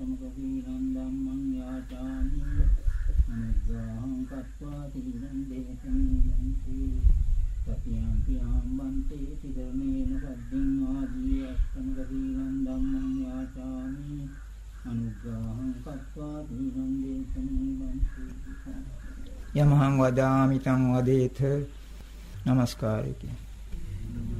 සමකසීරං ධම්මං යාචාමි අනුග්‍රහං කତ୍වා තිරං දේශං යන්ති සතියං පියාම්බන්තේ තිරමේන සද්දින් ආදී අස්තමකසීරං ධම්මං යාචාමි අනුග්‍රහං කତ୍වා තිරං දේශං යන්ති යමහං වදාමි තං වදේත. নমස්කාරය කියන්නේ.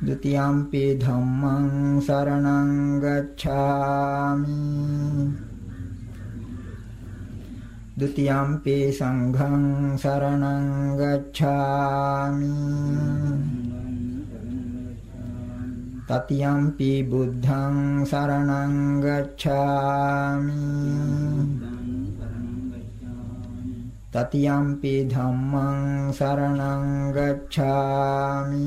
ဒ ුතියම්පි ධම්මං සරණං ගච්ඡාමි ဒ ුතියම්පි සංඝං සරණං ගච්ඡාමි තතියම්පි බුද්ධං සරණං ගච්ඡාමි තතියම්පි ධම්මං සරණං ගච්ඡාමි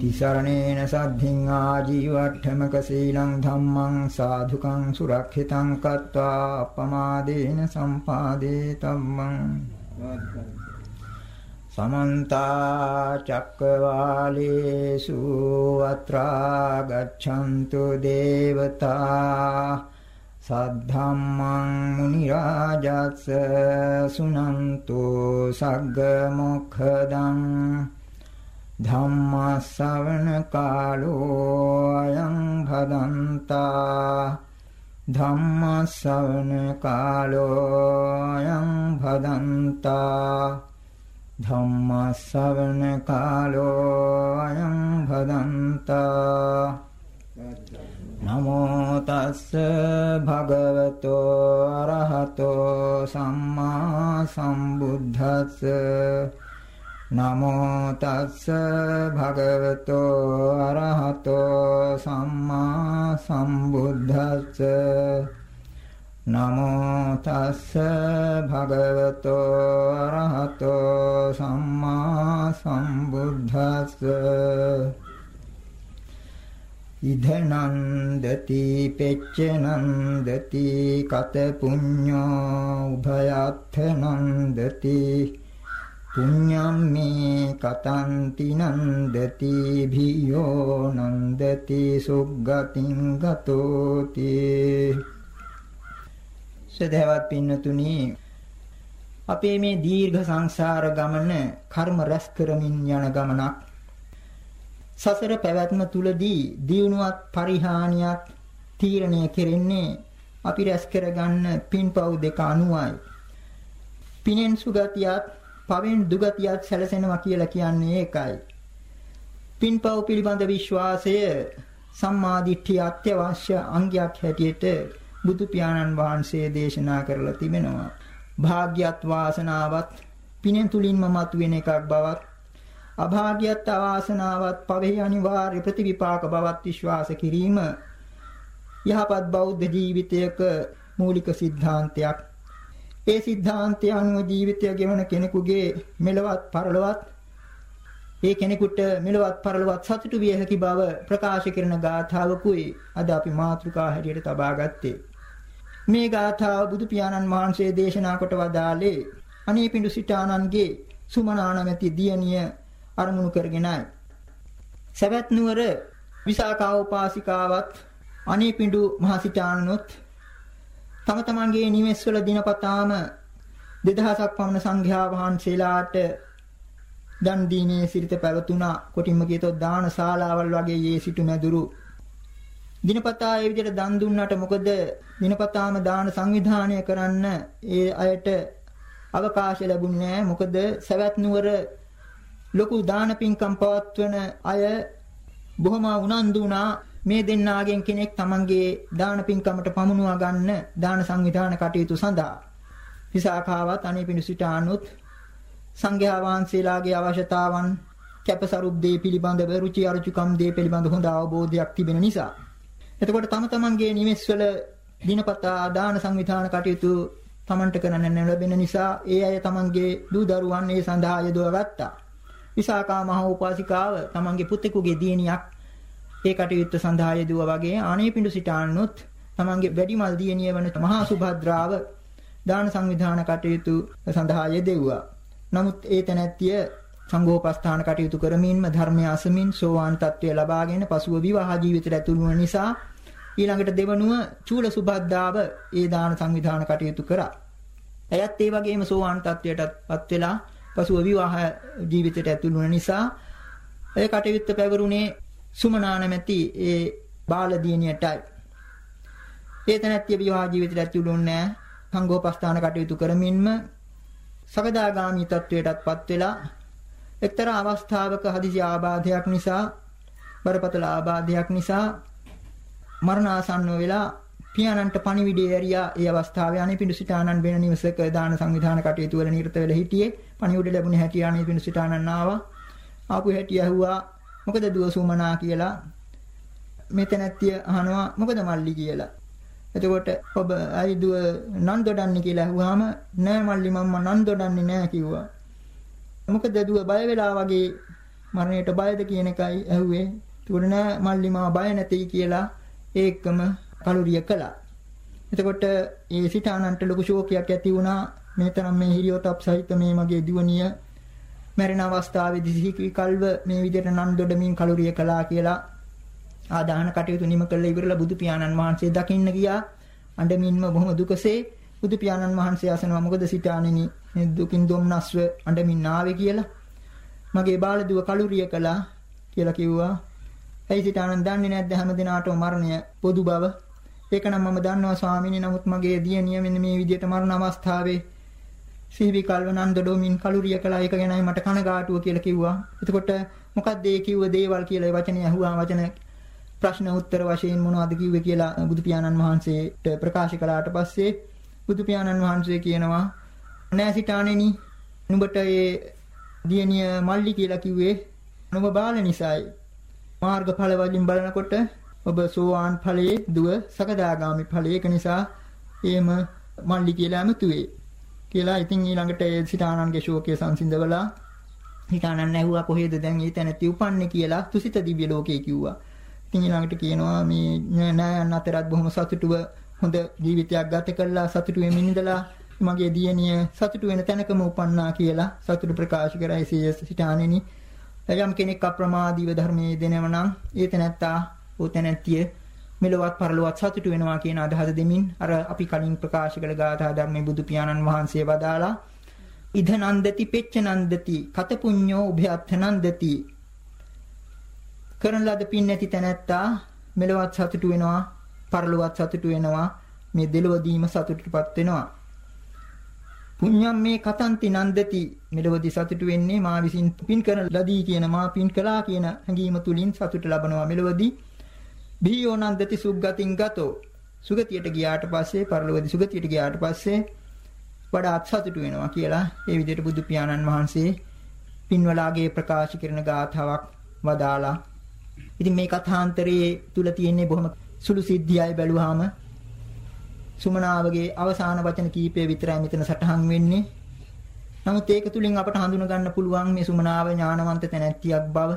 තිසරණේන සද්ධින් ආජීවට්ඨමක සීලං ධම්මං සාධුකං සුරක්ෂිතං කତ୍වා අපමාදේන සම්පාදේ තම්මං සමන්ත චක්කවාලේසු අත්‍රා ගච්ඡන්තු දේවතා සද්ධම්මං මුනි රාජස්ස සුනන්තු සග්ග මොක්ඛදං ධම්මස්සවන කාලෝ අයං භදන්තා ධම්මස්සවන කාලෝ අයං භදන්තා ධම්මස්සවන කාලෝ අයං භදන්තා නමෝ තස්ස භගවතෝ අරහතෝ සම්මා සම්බුද්දස්ස. නමෝ තස්ස භගවතෝ අරහතෝ සම්මා සම්බුද්දස්ස. නමෝ තස්ස භගවතෝ අරහතෝ සම්මා සම්බුද්දස්ස. ඉදනන්දති පෙච්චනන්දති කත පුඤ්ඤෝ උභයත්ථනන්දති පුඤ්ඤම් මේ කතන්ති නන්දති භියෝ නන්දති සුග්ගතින් ගතෝති සදහවත් පින්නතුනි අපේ මේ දීර්ඝ සංසාර ගමන කර්ම රැස් කරමින් යන ගමනක් සසර පැවැත්ම තුලදී දියුණුවක් පරිහානියක් තීරණය කෙරෙන්නේ අපි රැස් කරගන්න පින්පව් දෙක අනුවයි. පිනෙන් සුගතියත් පවෙන් දුගතියක් සැලසෙනවා කියලා කියන්නේ ඒකයි. පින්පව් පිළිබඳ විශ්වාසය සම්මාදිට්ඨිය අත්‍යවශ්‍ය අංගයක් හැටියට බුදු පියාණන් වහන්සේ දේශනා කරලා තිබෙනවා. භාග්‍යවත් වාසනාවත් පිනෙන් තුලින්ම මතුවෙන එකක් බවත් අභාග්‍යවත් අවාසනාවත් පවෙහි අනිවාර්ය ප්‍රතිවිපාක බවත් විශ්වාස කිරීම යහපත් බෞද්ධ ජීවිතයක මූලික સિદ્ધාන්තයක් ඒ સિદ્ધාන්තය අනුව ජීවිතය ගෙවන කෙනෙකුගේ මෙලවත් පරලොවත් ඒ කෙනෙකුට මෙලවත් පරලොවත් සතුටු විය හැකි බව ප්‍රකාශ කරන ගාථාවකුයි අද අපි මාතෘකා හැටියට තබා ගත්තේ. මේ ගාථාව බුදු පියාණන් වහන්සේ දේශනා කොට වදාළේ අනේ පිඬු සිටානන්ගේ සුමනානමැති දියණිය අරමුණු කරගෙනයි. සවැත් නුවර විසාකා උපාසිකාවත් අනේ පිඬු මහ සිටානනොත් තම තමන්ගේ නිවෙස්වල දිනපතාම 2000ක් පමණ සංඝයා වහන්සේලාට දන් දීමේ සිරිත පැවතුණා. කොටින්ම කියතොත් දාන ශාලාවල් වගේ යේ සිටු මැදුරු. දිනපතා ඒ විදිහට දන් දුන්නාට මොකද දිනපතාම දාන සංවිධානය කරන්න ඒ අයට අවකාශය ලැබුණේ නැහැ. මොකද සවැත් නුවර ලොකු දාන පින්කම් පවත්වන අය බොහොම උනන්දු වුණා. මේ දෙන්නාගෙන් කෙනෙක් Tamanගේ දාන පින්කමට පමුණුවා ගන්න දාන සංවිධාන කටයුතු සඳහා. විසාඛාවත් අනේපිනු සිටානුත් සංඝයා වහන්සේලාගේ අවශ්‍යතාවන් කැපසරුප් දේ පිළිබඳව රුචි අරුචිකම් දේ පිළිබඳ හොඳ අවබෝධයක් තිබෙන නිසා එතකොට තම තමන්ගේ නිවෙස්වල දිනපතා දාන සංවිධාන කටයුතු තමන්ට කරන්න ලැබෙන නිසා ඒ අය තමන්ගේ දූ දරුවන් ඒ සඳහා යොදවගත්තා. විසාකා මහ උපාසිකාව තමන්ගේ පුතෙකුගේ දියණියක් ඒ කටයුත්ත සඳහා යෙදුවා වගේ ආනේපිඬු සිටානුත් තමන්ගේ වැඩිමල් දියණිය වන මහා සුභද්‍රාව දාන සංවිධාන කටයුතු සඳහා යෙදෙව්වා. නමුත් ඒ තැනැත්තිය සංඝෝපස්ථාන කටයුතු කරමින්ම ධර්මය අසමින් සෝවාන් තත්වය ලබාගෙන පසුව විවාහ ජීවිතයට ඇතුළු වන නිසා ඊළඟට දෙවනුව චූල සුබද්දාව ඒ දාන සංවිධාන කටයුතු කරා. එයත් ඒ වගේම සෝවාන් තත්වයටපත් වෙලා පසුව විවාහ ජීවිතයට ඇතුළු වන නිසා ඒ කටයුත්ත පැවරුනේ සුමනා නැමැති ඒ බාල දියණියටයි. ඒ තැනැත්තිය විවාහ ජීවිතයට ඇතුළු වුණේ සංඝෝපස්ථාන කටයුතු කරමින්ම සකදාගාමී තත්වයටපත් වෙලා එක්තරා අවස්ථාවක හදිසි ආබාධයක් නිසා බරපතල ආබාධයක් නිසා මරණාසන්න වෙලා පියාණන්ට පණිවිඩය ඇරියා. ඒ අවස්ථාවේ අනිපිඬු සිතානන් වෙන නිවසක දාන සංවිධාන කටයුතු වල නිරත වෙලා හිටියේ. පණිවිඩ ලැබුණ හැටි අනිපිඬු සිතානන් ආවා. ආපු හැටි ඇහුවා. මොකද දුව සුමනා කියලා මෙතනත්තිය අහනවා මොකද මල්ලි කියලා එතකොට ඔබ අයි දුව නන් දොඩන්නේ කියලා අහුවාම නෑ මල්ලි මම්ම නන් දොඩන්නේ නෑ කිව්වා මොකද දුව බය වෙලා වගේ මරණයට බයද කියන එකයි ඇහුවේ ඒකට නෑ මල්ලි මා බය නැtei කියලා ඒකම කලුරිය කළා. එතකොට ඒ සිතානන්ට ලොකු ශෝකයක් ඇති වුණා. මේතරම් මේ හිරියොතප් සහිත මේ මගේ දිවණිය මැරෙන අවස්ථාවේදී සිහි කල්ව මේ විදිහට නන් දොඩමින් කලුරිය කළා කියලා ආදාන කටයුතු නිම කළ ඉවරලා බුදු පියාණන් වහන්සේ දකින්න ගියා. අඬමින්ම බොහොම දුකසේ බුදු පියාණන් වහන්සේ අසනවා මොකද සිතාණෙනි මේ දුකින් දුම්නස්ව අඬමින් ආවේ කියලා. මගේ බාල දුව කලුරිය කළා කියලා කිව්වා. ඇයි සිතානන් දන්නේ නැද්ද හැම දිනාටම මරණය පොදු බව? ඒක නම් මම දන්නවා ස්වාමීනි නමුත් මගේ දියණිය මෙන්න මේ විදිහට මරණ අවස්ථාවේ සිහිවි කල්වනන්ද ඩොමින් කලුරිය කළා ඒක ගැනයි මට කනගාටුව කියලා කිව්වා. එතකොට මොකක්ද ඒ කිව්ව දේවල් කියලා ඒ වචනේ අහුවා වචන ප්‍රශ්න උත්තර වශයෙන් මොනවද කිව්වේ කියලා බුදු පියාණන් වහන්සේට ප්‍රකාශ කළාට පස්සේ බුදු පියාණන් වහන්සේ කියනවා නෑ සිතාණෙනි නුඹට ඒ දියණිය මල්ලි කියලා කිව්වේ නුඹ බාල නිසායි මාර්ගඵල වලින් බලනකොට ඔබ සෝවාන් ඵලයේ දුව සකදාගාමි ඵලයේ ඒක නිසා එහෙම මල්ලි කියලා ඇමතුවේ. කියලා ඉතින් ඊළඟට ඒ සිතානන්ගේ ශෝකයේ සංසිඳවලා හිතානන් ඇහුවා කොහෙද දැන් ඒ තැනැත්ති උපන්නේ කියලා තුසිත දිව්‍ය ලෝකේ කිව්වා. ඉතින් ඊළඟට කියනවා මේ නෑයන් අතරත් බොහොම සතුටුව හොඳ ජීවිතයක් ගත කළා සතුටු වෙමින් ඉඳලා මගේ දියණිය සතුටු වෙන තැනකම උපන්නා කියලා සතුටු ප්‍රකාශ කරයි සිය සිතානෙනි. යම් කෙනෙක් අප්‍රමාදීව ධර්මයේ දෙනව නම් ඒ තැනැත්තා ඕ තැනැත්තිය මෙලොවත් පරලොවත් සතුටු වෙනවා කියන අදහස දෙමින් අර අපි කලින් ප්‍රකාශ කළ ගාථා ධර්මයේ බුදු පියාණන් වහන්සේ වදාලා ඉද නන්දති පෙච්ච නන්දති කත පුඤ්ඤෝ උභයත්ථ නන්දති කරන ලද පින් නැති තැනැත්තා මෙලොවත් සතුටු වෙනවා පරලොවත් සතුටු වෙනවා මේ දෙලොවදීම සතුටටපත් වෙනවා. පුඤ්ඤම් මේ කතන්ති නන්දති. මෙලොවදී සතුටු වෙන්නේ මා විසින් පින් කරන ලදී කියන මා පින් කළා කියන හැඟීම තුලින් සතුට ලබනවා මෙලොවදී. බීයෝ නන්දති සුග්ගතින් ගතෝ සුගතියට ගියාට පස්සේ පරලොවදී සුගතියට ගියාට පස්සේ වඩාත් සතුටු වෙනවා කියලා ඒ විදිහට බුදු පියාණන් වහන්සේ පින්වලාගේ ප්‍රකාශ කරන ගාථාවක් වදාලා. ඉතින් මේ කථාන්තරයේ තුල තියෙන්නේ බොහොම සුළු සිද්ධියයි බැලුවාම සුමනාවගේ අවසාන වචන කීපය විතරයි මෙතන සටහන් වෙන්නේ. නමුත් ඒක තුලින් අපට හඳුන ගන්න පුළුවන් මේ සුමනාව ඥානවන්ත තැනැත්තියක් බව.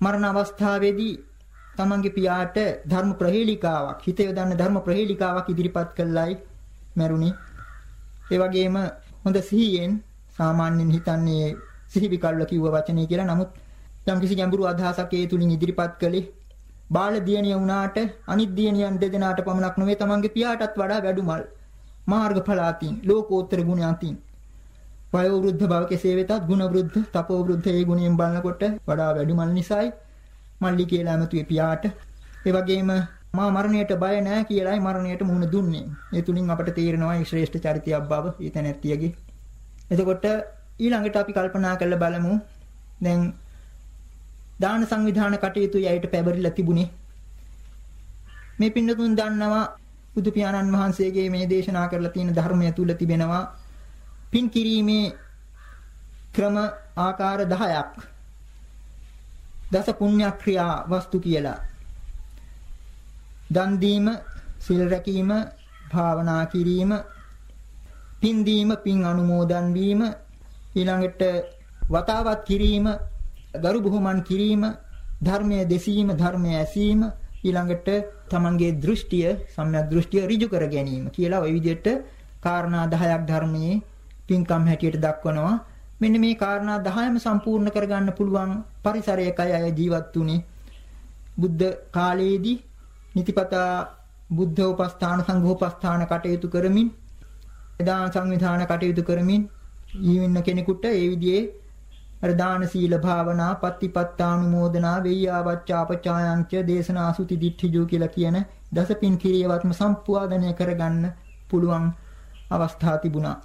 මරණ අවස්ථාවේදී තමන්ගේ පියාට ධර්ම ප්‍රහේලිකාවක් හිත යොදන්න ධර්ම ප්‍රහේලිකාවක් ඉදිරිපත් කළයි මරුණි. ඒ වගේම හොඳ සිහියෙන් සාමාන්‍යයෙන් හිතන්නේ සිහි විකල්ල කිව්ව වචනේ කියලා. නමුත් යම් කිසි ගැඹුරු අදහසක් ඒ තුලින් ඉදිරිපත් කළේ බාල දියණිය වුණාට අනිත් දියණියන් දෙදෙනාට පමණක් නෙවෙයි තමන්ගේ පියාටත් වඩා වැඩුමල් මාර්ගඵලාතින් ලෝකෝත්තර ගුණයන්තින් වයෝ වෘද්ධ බව කෙසේ වෙතත් ගුණ වෘද්ධ තපෝ වෘද්ධ ඒ ගුණයෙන් බලනකොට වඩා වැඩුමල් නිසායි මල්ලි කියලා ඇමතුවේ පියාට ඒ වගේම මා මරණයට බය නැහැ කියලායි මරණයට මුහුණ දුන්නේ. ඒ තුලින් අපට තේරෙනවා මේ ශ්‍රේෂ්ඨ චරිතයක් බව ඊත නැත්තියගේ. එතකොට ඊළඟට අපි කල්පනා කරලා බලමු. දැන් දාන සංවිධාන කටයුතු යයිට පැවරිලා තිබුණේ. මේ පින්නතුන් දන්නවා බුදු පියාණන් වහන්සේගේ මේ දේශනා කරලා තියෙන ධර්මය තුල තිබෙනවා පින් කිරීමේ ක්‍රම ආකාර 10ක්. දස පුණ්‍ය ක්‍රියා වස්තු කියලා. දන් දීම, සිල් රැකීම, භාවනා කිරීම, පින් දීම, පින් අනුමෝදන් වීම, ඊළඟට වතාවත් කිරීම, ගරු බුහුමන් කිරීම, ධර්මයේ දෙසීම, ධර්මයේ ඇසීම, ඊළඟට තමන්ගේ දෘෂ්ටිය, සම්‍යක් දෘෂ්ටිය ඍජු කර ගැනීම කියලා ওই විදිහට කාරණා 10ක් ධර්මයේ පින්කම් හැටියට දක්වනවා. මෙන්න මේ කාරණා 10ම සම්පූර්ණ කරගන්න පුළුවන් පරිසරයකයි අය ජීවත් වුනේ. බුද්ධ කාලයේදී නිතිපතා බුද්ධ උපස්ථාන සංඝෝපස්ථාන කටයුතු කරමින් එදා සංවිධාන කටයුතු කරමින් ජීවින්න කෙනෙකුට ඒ විදිහේ අර දාන සීල භාවනා පත්තිපත්තානුමෝදනා වෙය්‍යාවච්චාපචායංච දේශනාසුති දිට්ඨිජෝ කියලා කියන දසපින් කිරියවත්ම සම්පූර්ණණය කරගන්න පුළුවන් අවස්ථා තිබුණා.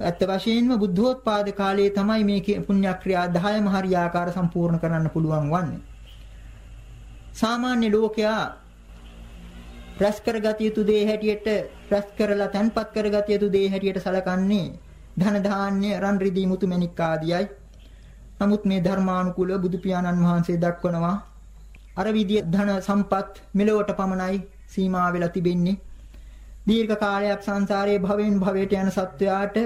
ඇත්ත වශයෙන්ම බුද්ධෝත්පාද කාලයේ තමයි මේ පුණ්‍ය ක්‍රියා 10ම හරියාකාර සම්පූර්ණ කරන්න පුළුවන් වන්නේ. සාමාන්‍ය ලෝකයා රැස් කරගත යුතු දේ හැටියට රැස් කරලා තන්පත් කරගත යුතු දේ හැටියට සලකන්නේ ධන ධාන්‍ය රන් රිදී මුතු මැණික් ආදියයි. නමුත් මේ ධර්මානුකූල බුදු පියාණන් වහන්සේ දක්වනවා අර විදිය ධන සම්පත් මෙලොවට පමණයි සීමා වෙලා තිබෙන්නේ. දීර්ඝ කාලයක් සංසාරයේ භවෙන් භවයට යන සත්වයාට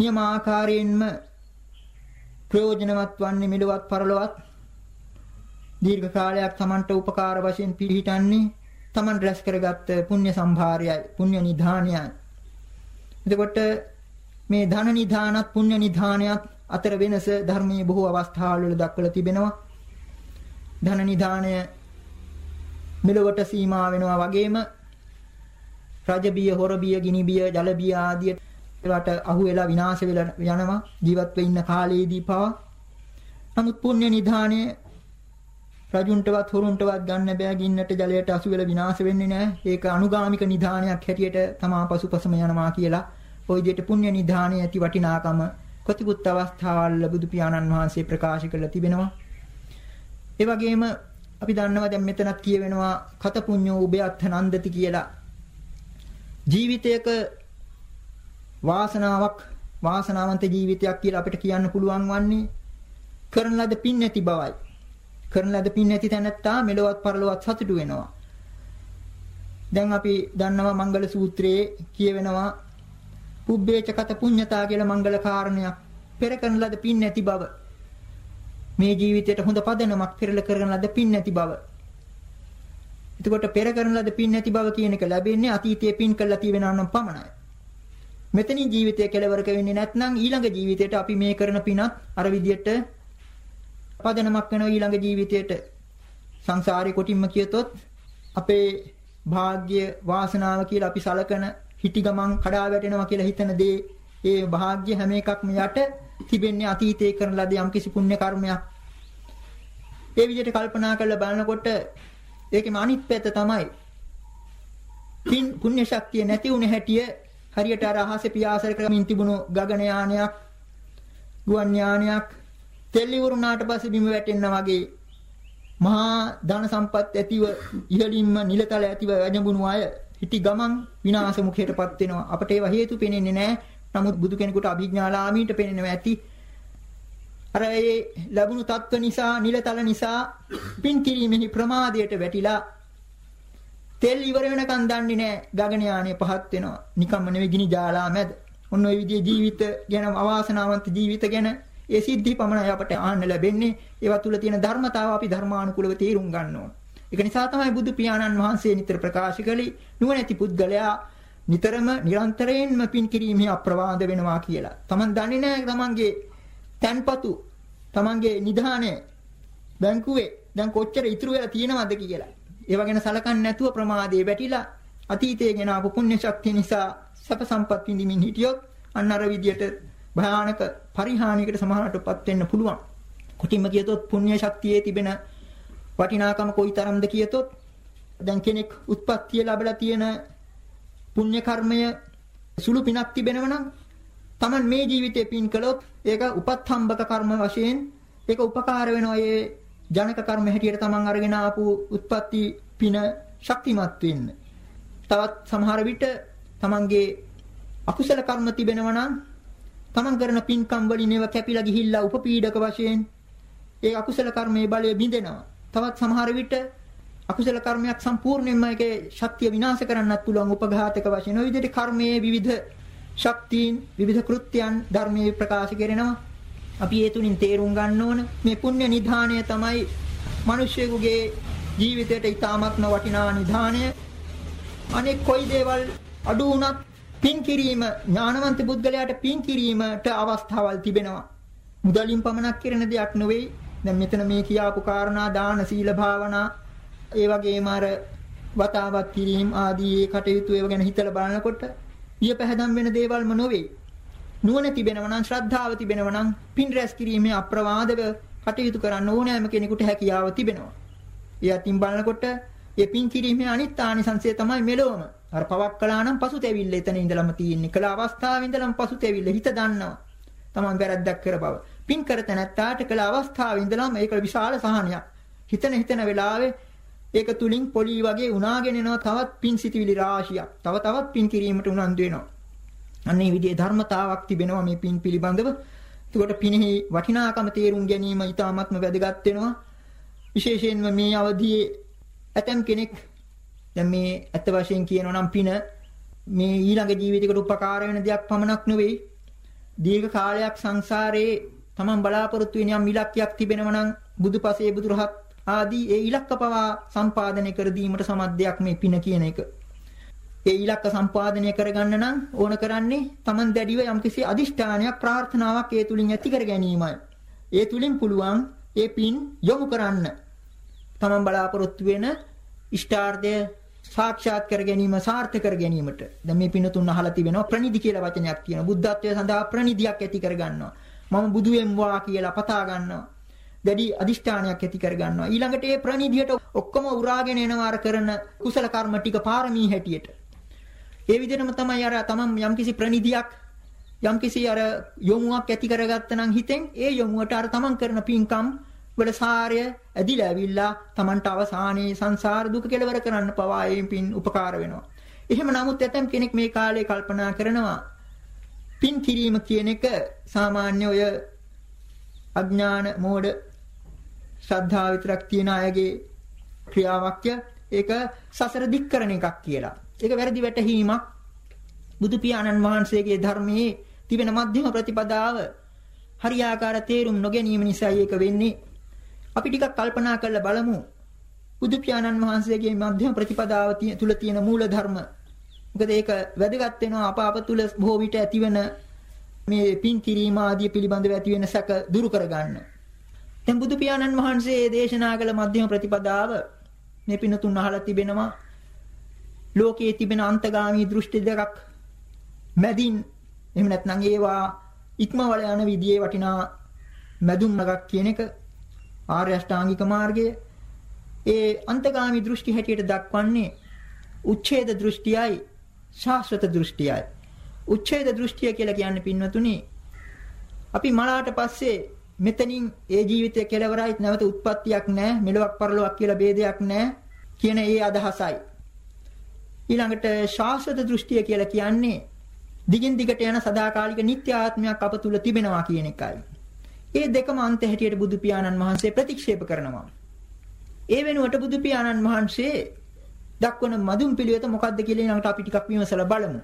නියම ආකාරයෙන්ම ප්‍රයෝජනවත් වන්නේ මෙලොවත් පරලොවත් දීර්ඝ කාලයක් Tamanට උපකාර වශයෙන් පිළිහිටන්නේ Taman රැස් කරගත්ත පුණ්‍ය සම්භාරයයි පුණ්‍ය නිධානයයි. එතකොට මේ ධන නිධානත් පුණ්‍ය නිධානයත් අතර වෙනස ධර්මයේ බොහෝ අවස්ථාවල දක්වලා තිබෙනවා. ධන නිධානය මෙලොවට සීමා වෙනවා වගේම රජ බිය හොර බිය ගිනි බිය ජල බිය ආදී ඒවට අහු වෙලා විනාශ වෙලා යනවා. ජීවත් වෙ ඉන්න කාලයේදී පවා. නමුත් පුණ්‍ය නිධානයේ රජුන්ටවත් හොරුන්ටවත් ගන්න බෑ. ගින්නට ජලයට අසු වෙලා විනාශ වෙන්නේ නැහැ ඒක අනුගාමික නිධානයක් හැටියට තමා පසුපසම යනවා කියලා. ওই විදිහට පුණ්‍ය නිධානයේ ඇති වටිනාකම කොතිකුත් අවස්ථාවල් බුදු පියාණන් වහන්සේ ප්‍රකාශ කරලා තිබෙනවා. ඒ වගේම අපි දන්නවා දැන් මෙතනත් කියවෙනවා කත පුඤ්ඤෝ උබයත්ථ නන්දති කියලා. ජීවිතයක වාසනාවක් වාසනාවන්ත ජීවිතයක් කියලා අපිට කියන්න පුළුවන් වන්නේ කරන ලද පින් නැති බවයි. කරන ලද පින් නැති තැනැත්තා මෙලොවත් පරලොවත් සතුටු වෙනවා. දැන් අපි දන්නවා මංගල සූත්‍රයේ කියවෙනවා පුබ්බේච කත පුඤ්ඤතා කියලා මංගල කාරණයක් පෙර කරන ලද පින් නැති බව මේ ජීවිතයට හොඳ පදනමක් පෙරල කරන ලද පින් නැති බව එතකොට පෙර කරන ලද පින් නැති බව කියන එක ලැබෙන්නේ අතීතයේ පින් කළා තියෙනවා නම් පමණයි මෙතනින් ජීවිතය කෙලවර වෙන්නේ නැත්නම් ඊළඟ ජීවිතයට අපි මේ කරන පිනත් අර විදියට පදනමක් වෙනවා ඊළඟ ජීවිතයට සංසාරේ කොටින්ම කියතොත් අපේ වාග්ය වාසනාව කියලා අපි සලකන හිටි ගමන් කඩා වැටෙනවා කියලා හිතන දේ ඒ වාග්ය හැම එකක්ම යට තිබෙන්නේ අතීතයේ කරන ලද යම්කිසි පුණ්‍ය කර්මයක්. ඒ විදිහට කල්පනා කරලා බලනකොට ඒකෙම අනිත් පැත්ත තමයි පින් පුණ්‍ය ශක්තිය නැති වුණ හැටිය හරියට අර අහසේ පියාසර කරමින් තිබුණු ගගන යානයක් ගුවන් යානයක් තෙල් ඉවරුනාට පස්සේ බිම වැටෙනා වගේ මහා ධන සම්පත් ඇතිව ඉහළින්ම නිලතල ඇතිව වැජඹුණු අය හිටි ගමන් විනාශ මුඛයටපත් වෙනවා. අපට ඒවා හේතු පෙනෙන්නේ නැහැ. නමුත් බුදු කෙනෙකුට අභිඥාලාමීට පෙනෙනවා ඇති. අර ඒ ලැබුණු තත්ත්ව නිසා නිලතල නිසා පින් කිරීමෙහි ප්‍රමාදයට වැටිලා තෙල් ඉවර වෙනකන් දන්නේ නැහැ ගගන යානේ පහත් වෙනවා. නිකම්ම නෙවෙයි ගිනි ජාලා මැද. ඔන්න ඔය විදිහේ ජීවිත ගැන අවාසනාවන්ත ජීවිත ගැන ඒ සිද්ධි පමණයි අපට ආන්න ලැබෙන්නේ. ඒවා තුල තියෙන ධර්මතාව අපි ධර්මානුකූලව තේරුම් ගන්න ඕන. ඒක නිසා තමයි බුදු පියාණන් වහන්සේ නිතර ප්‍රකාශ කළේ නුවණැති පුද්ගලයා නිතරම නිරන්තරයෙන්ම පින් කිරීමේ අප්‍රවාද වෙනවා කියලා. Taman දන්නේ නැහැ තමන්ගේ තන්පතු තමන්ගේ නිධානය බැංකුවේ දැන් කොච්චර ඉතුරු වෙලා තියෙනවද කියලා. ඒව ගැන සලකන්නේ නැතුව ප්‍රමාදයේ වැටිලා අතීතයේ ගෙන ආපු පුණ්‍ය ශක්තිය නිසා සැප සම්පත් විඳින්මින් හිටියොත් අන්න අර විදියට භයානක පරිහානියකට සමහරටපත් වෙන්න පුළුවන්. කුටිම කියතොත් පුණ්‍ය ශක්තියේ තිබෙන වටිනාකම කොයිතරම්ද කියතොත් දැන් කෙනෙක් උත්පත්තිය ලැබලා තියෙන පුණ්‍ය කර්මය සුළු පිනක් තිබෙනව නම් Taman මේ ජීවිතේ පින් කළොත් ඒක උපත් හම්බක කර්ම වශයෙන් ඒක උපකාර වෙනවා ඒ ජනක කර්ම හැටියට Taman අරගෙන ආපු උත්පත්ති පින ශක්තිමත් වෙන්න. තවත් සමහර විට Tamanගේ අකුසල කර්ම තිබෙනවා නම් තමන් කරන පින්කම් වලින් ඒවා කැපිලා ගිහිල්ලා උපපීඩක වශයෙන් ඒ අකුසල කර්මයේ බලය බිඳෙනවා. තවත් සමහර විට අකුසල කර්මයක් සම්පූර්ණයෙන්ම ඒකේ ශක්තිය විනාශ කරන්නත් පුළුවන් උපඝාතක වශයෙන්. ওই විදිහට කර්මයේ විවිධ ශක්තියින් විවිධ කෘත්‍යයන් ධර්මයේ ප්‍රකාශ කරනවා. අපි ඒ තුලින් තේරුම් ගන්න ඕන මේ පුණ්‍ය නිධානය තමයි මිනිස්සෙකුගේ ජීවිතයට ඊ타මත්ම වටිනා නිධානය. අනෙක් කොයි දේවල් අඩු වුණත් පින් කිරීම ඥානවන්ත පුද්ගලයාට පින් කිරීමට අවස්ථාවල් තිබෙනවා. මුදලින් පමණක් කරන දෙයක් නෙවෙයි. දැන් මෙතන මේ කියාපු කාරණා දාන සීල භාවනා ඒ වගේම අර වතාවත් කිරීම ආදී ඒ කටයුතු ඒව ගැන හිතලා බලනකොට ඊය පැහැදම් වෙන දේවල්ම නෙවෙයි. නුවණ තිබෙනවා නම් ශ්‍රද්ධාව තිබෙනවා නම් පින් රැස් කිරීමේ අප්‍රමාදව කටයුතු කරන්න ඕනෑම කෙනෙකුට හැකියාව තිබෙනවා. ඒ අතින් බලනකොට ඒ පින් කිරීමේ අනිත් ආනිසංසය තමයි මෙලොවම. අර පවක් කළා නම් පසුතැවිල්ල එතන ඉඳලම තියෙන්නේ. කළ අවස්ථාවේ ඉඳලම පසුතැවිල්ල හිත දන්නවා. Taman වැරද්දක් කර බව. පින් කර තැනැත්තාට කළ අවස්ථාවේ ඉඳලම ඒක විශාල සහනයක්. හිතන හිතන වෙලාවේ ඒක තුලින් පොලි වගේ උනාගෙන එනවා තවත් පින් සිටිවිලි රාශියක්. තව තවත් පින් කිරීමට උනන්දු වෙනවා. අන්න මේ විදිහේ ධර්මතාවක් තිබෙනවා මේ පින් පිළිබඳව. එතකොට පිනෙහි වටිනාකම තේරුම් ගැනීම ඊටාත්ම වැදගත් වෙනවා. විශේෂයෙන්ම මේ අවධියේ ඇතම් කෙනෙක් දැන් මේ ඇත්ත වශයෙන් කියනවා නම් පින මේ ඊළඟ ජීවිතයකට උපකාර වෙන දෙයක් පමණක් නෙවෙයි. දීර්ඝ කාලයක් සංසාරේ තමන් බලාපොරොත්තු වෙන යම් ඉලක්කයක් තිබෙනවා නම් බුදුපසේ බුදුරහත් ආදී ඒ ඉලක්ක පවා සම්පාදනය කර දීමට සමත් මේ පින කියන එක. ඒ ඉලක්ක සම්පාදනය කරගන්න නම් ඕන කරන්නේ Taman දැඩිව යම්කිසි අදිෂ්ඨානයක් ප්‍රාර්ථනාවක් ඒ තුලින් ඇති කර ගැනීමයි. ඒ තුලින් පුළුවන් ඒ පින් යොමු කරන්න. Taman බලාපොරොත්තු වෙන ඉෂ්ටාර්ධය සාක්ෂාත් කර ගැනීම සාර්ථක කර ගැනීමට. දැන් මේ පින තුන අහලා තිබෙනවා ප්‍රනිදි කියලා වචනයක් තියෙනවා. බුද්ධත්වයේ සඳහා ප්‍රනිදියක් ඇති කර ගන්නවා. මම බුදු වෙම්වා කියලා පතා ගන්නවා. දැඩි අදිෂ්ඨානයක් ඇති කර ගන්නවා. ඊළඟට ඒ ප්‍රනිදියට ඔක්කොම උරාගෙන එනවා අර කරන කුසල කර්ම ටික පාරමී හැටියට. ඒ විදිහටම තමයි අර තමන් යම්කිසි ප්‍රනිදියක් යම්කිසි අර යොමුවක් ඇති කරගත්ත නම් හිතෙන් ඒ යොමුවට අර තමන් කරන පින්කම් වල සාරය ඇදිලා ඇවිල්ලා තමන්ට අවසානයේ සංසාර දුක කෙලවර කරන්න පවා ඒ පින් උපකාර වෙනවා. එහෙම නමුත් ඇතම් කෙනෙක් මේ කාලේ කල්පනා කරනවා පින් කිරීම කියන එක සාමාන්‍ය ඔය අඥාන මෝඩ ශ්‍රද්ධාව විතරක් තියෙන අයගේ ක්‍රියාවක්ය. ඒක සසර දික් කරන එකක් කියලා. ඒක වැරදි වැටහීමක්. බුදු පියාණන් වහන්සේගේ ධර්මයේ තිබෙන මධ්‍යම ප්‍රතිපදාව හරියාකාර තේරුම් නොගැනීම නිසා ඒක වෙන්නේ. අපි ටිකක් කල්පනා කරලා බලමු. බුදු පියාණන් වහන්සේගේ මධ්‍යම ප්‍රතිපදාව තුල තියෙන මූල ධර්ම. මොකද ඒක වැදගත් වෙනවා අප අප තුල බොහෝ විට ඇතිවන මේ පින් කිරීම ආදී පිළිබඳව ඇති වෙන සැක දුරු කරගන්න. දැන් බුදු පියාණන් වහන්සේ දේශනා කළ මධ්‍යම ප්‍රතිපදාව මේ පිනතුන් අහලා තිබෙනවා. ලෝකයේ තිබෙන අන්තගාමී දෘෂ්ටි දෙකක් මැදින් එහෙම නැත්නම් ඒවා ඉක්මවල යන විදියේ වටිනා මැදුම් මගක් කියන එක ආර්ය අෂ්ටාංගික මාර්ගය. ඒ අන්තගාමී දෘෂ්ටි හැටියට දක්වන්නේ උච්ඡේද දෘෂ්ටියයි ශාස්ත්‍රත දෘෂ්ටියයි. උච්ඡේද දෘෂ්ටිය කියලා කියන්නේ පින්වතුනි අපි මලාට පස්සේ මෙතනින් ඒ ජීවිතය කෙලවරයි නැවත උත්පත්තියක් නැහැ මෙලොවක් පරලොවක් කියලා ભેදයක් නැහැ කියන ඒ අදහසයි. ඊළඟට ශාස්ත්‍රත දෘෂ්ටිය කියලා කියන්නේ දිගින් දිගට යන සදාකාලික නිත්‍ය ආත්මයක් අප තුල තිබෙනවා කියන එකයි. ඒ දෙකම අන්ත හැටියට බුදු පියාණන් වහන්සේ ප්‍රතික්ෂේප කරනවා. ඒ වෙනුවට බුදු පියාණන් වහන්සේ දක්වන මදුම් පිළිවෙත මොකක්ද කියලා ඊළඟට අපි ටිකක් විමසලා බලමු.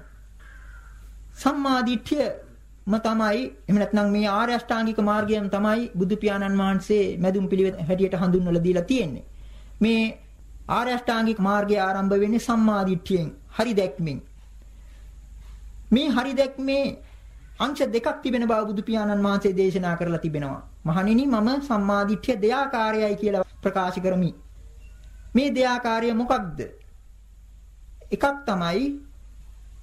සම්මා දිට්ඨියම තමයි එහෙම නැත්නම් මේ ආර්ය අෂ්ටාංගික මාර්ගයෙන් තමයි බුදු පියාණන් වහන්සේ මැදුම් පිළිවෙත හැටියට හඳුන්වලා දීලා තියෙන්නේ. මේ ආර්ය අෂ්ටාංගික මාර්ගය ආරම්භ වෙන්නේ සම්මා දිට්ඨියෙන්, හරි දැක්මෙන්. මේ හරි දැක්මේ අංශ දෙකක් තිබෙන බව බුදු පියාණන් වහන්සේ දේශනා කරලා තිබෙනවා. මහණෙනි මම සම්මා දිට්ඨිය දෙයාකාරයයි කියලා ප්‍රකාශ කරමි. මේ දෙයාකාරය මොකක්ද? එකක් තමයි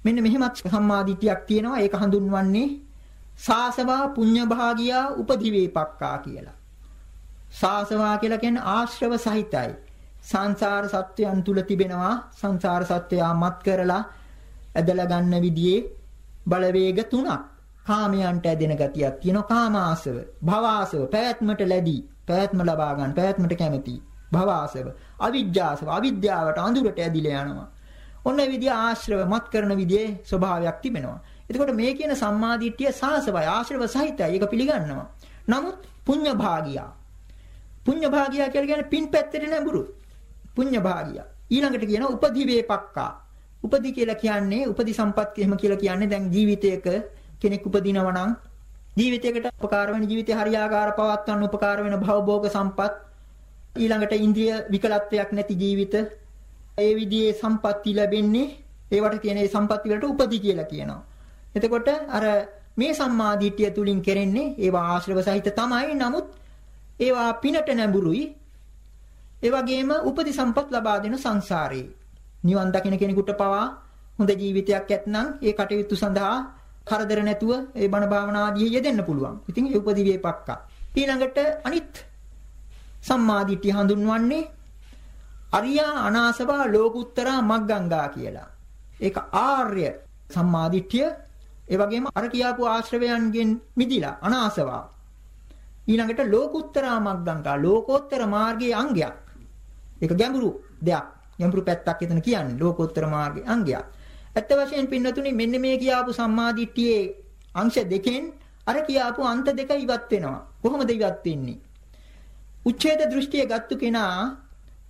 මෙන්න මෙහෙමත් සම්මාදිටියක් තියෙනවා ඒක හඳුන්වන්නේ සාසවා පුඤ්ඤ භාගියා උපදිවේපක්කා කියලා. සාසවා කියලා කියන්නේ ආශ්‍රව සහිතයි. සංසාර සත්වයන් තුල තිබෙනවා සංසාර සත්වයා මත් කරලා ඇදලා ගන්න විදිහේ බලවේග තුනක්. කාමයන්ට ඇදෙන ගතියක් තියෙනවා කාමාසව, භවආසව, පැවැත්මට ලැබී, පැවැත්ම ලබා ගන්න, පැවැත්මට කැමති. භවආසව, අවිජ්ජාසව, අවිද්‍යාවට අඳුරට ඇදිලා යනවා. ඔන්න ඒ විදිහ ආශ්‍රව මත් කරන විදිහේ ස්වභාවයක් තිබෙනවා. එතකොට මේ කියන සම්මාදිට්ඨිය සාසවයි ආශ්‍රව සහිතයි. ඒක පිළිගන්නවා. නමුත් පුඤ්ඤ භාගියා. පුඤ්ඤ භාගියා කියලා කියන්නේ පින් පැත්තේ නැඹුරු. පුඤ්ඤ භාගියා. ඊළඟට කියන උපදි වේපක්කා. උපදි කියලා කියන්නේ උපදි සම්පත් එහෙම කියලා කියන්නේ දැන් ජීවිතයක කෙනෙක් උපදිනවා නම් ජීවිතයකට උපකාර වෙන ජීවිතය හරියාකාර පවත්වන්න උපකාර වෙන භවභෝග සම්පත් ඊළඟට ඉන්ද්‍රිය විකලත්වයක් නැති ජීවිත ඒ විදිහේ සම්පatti ලැබෙන්නේ ඒවට කියන ඒ සම්පatti වලට උපදි කියලා කියනවා. එතකොට අර මේ සම්මාදිට්ඨිය තුලින් කෙරෙන්නේ ඒවා ආශ්‍රව සහිත තමයි. නමුත් ඒවා පිනට නැඹුරුයි. ඒ වගේම උපදි සම්පත් ලබා දෙන සංසාරේ. නිවන් දකින්න කෙනෙකුට පවා හොඳ ජීවිතයක් ඇත්නම් ඒ කටයුතු සඳහා කරදර නැතුව ඒ බණ භාවනා ආදී යෙදෙන්න පුළුවන්. ඉතින් ඒ උපදි වේපක්කා. ඊළඟට අනිත් සම්මාදිට්ඨිය හඳුන්වන්නේ අරියා අනාසවා ලෝකුත්තරා මග්ගංගා කියලා. ඒක ආර්ය සම්මාදිට්ඨිය ඒ වගේම අර කියාපු ආශ්‍රවයන්ගෙන් මිදිලා අනාසවා. ඊළඟට ලෝකුත්තරා මග්ගංගා ලෝකෝත්තර මාර්ගයේ අංගයක්. ඒක ගැඹුරු දෙයක්. ගැඹුරු පැත්තක් එතන කියන්නේ ලෝකෝත්තර මාර්ගයේ අංගයක්. ඇත්ත වශයෙන් පින්නතුනි මෙන්න මේ කියාපු සම්මාදිට්ඨියේ අංශ දෙකෙන් අර කියාපු අන්ත දෙක ඉවත් වෙනවා. කොහොමද ඉවත් වෙන්නේ? උච්ඡේද දෘෂ්ටිය ගත්තු කෙනා